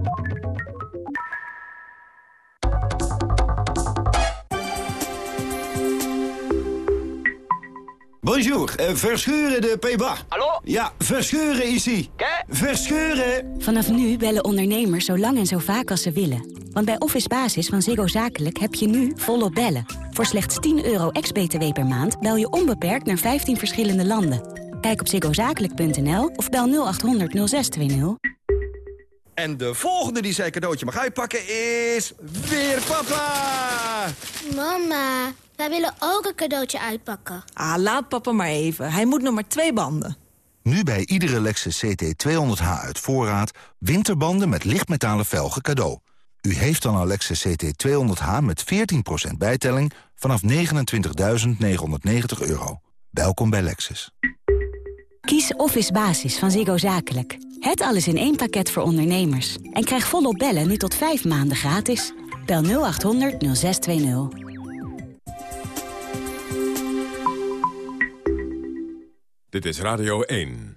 Bonjour, uh, Verscheuren de Peba. Hallo? Ja, Verscheuren is ie. Verscheuren. Vanaf nu bellen ondernemers zo lang en zo vaak als ze willen. Want bij Office Basis van Ziggo Zakelijk heb je nu volop bellen. Voor slechts 10 euro ex-BTW per maand bel je onbeperkt naar 15 verschillende landen. Kijk op ziggozakelijk.nl of bel 0800 0620. En de volgende die zijn cadeautje mag uitpakken is... weer papa! Mama, wij willen ook een cadeautje uitpakken. Ah, laat papa maar even. Hij moet nog maar twee banden. Nu bij iedere Lexus CT200H uit voorraad... winterbanden met lichtmetalen velgen cadeau. U heeft dan een Lexus CT200H met 14% bijtelling... vanaf 29.990 euro. Welkom bij Lexus. Kies Office Basis van Ziggo Zakelijk. Het alles in één pakket voor ondernemers. En krijg volop bellen nu tot vijf maanden gratis. Bel 0800 0620. Dit is Radio 1.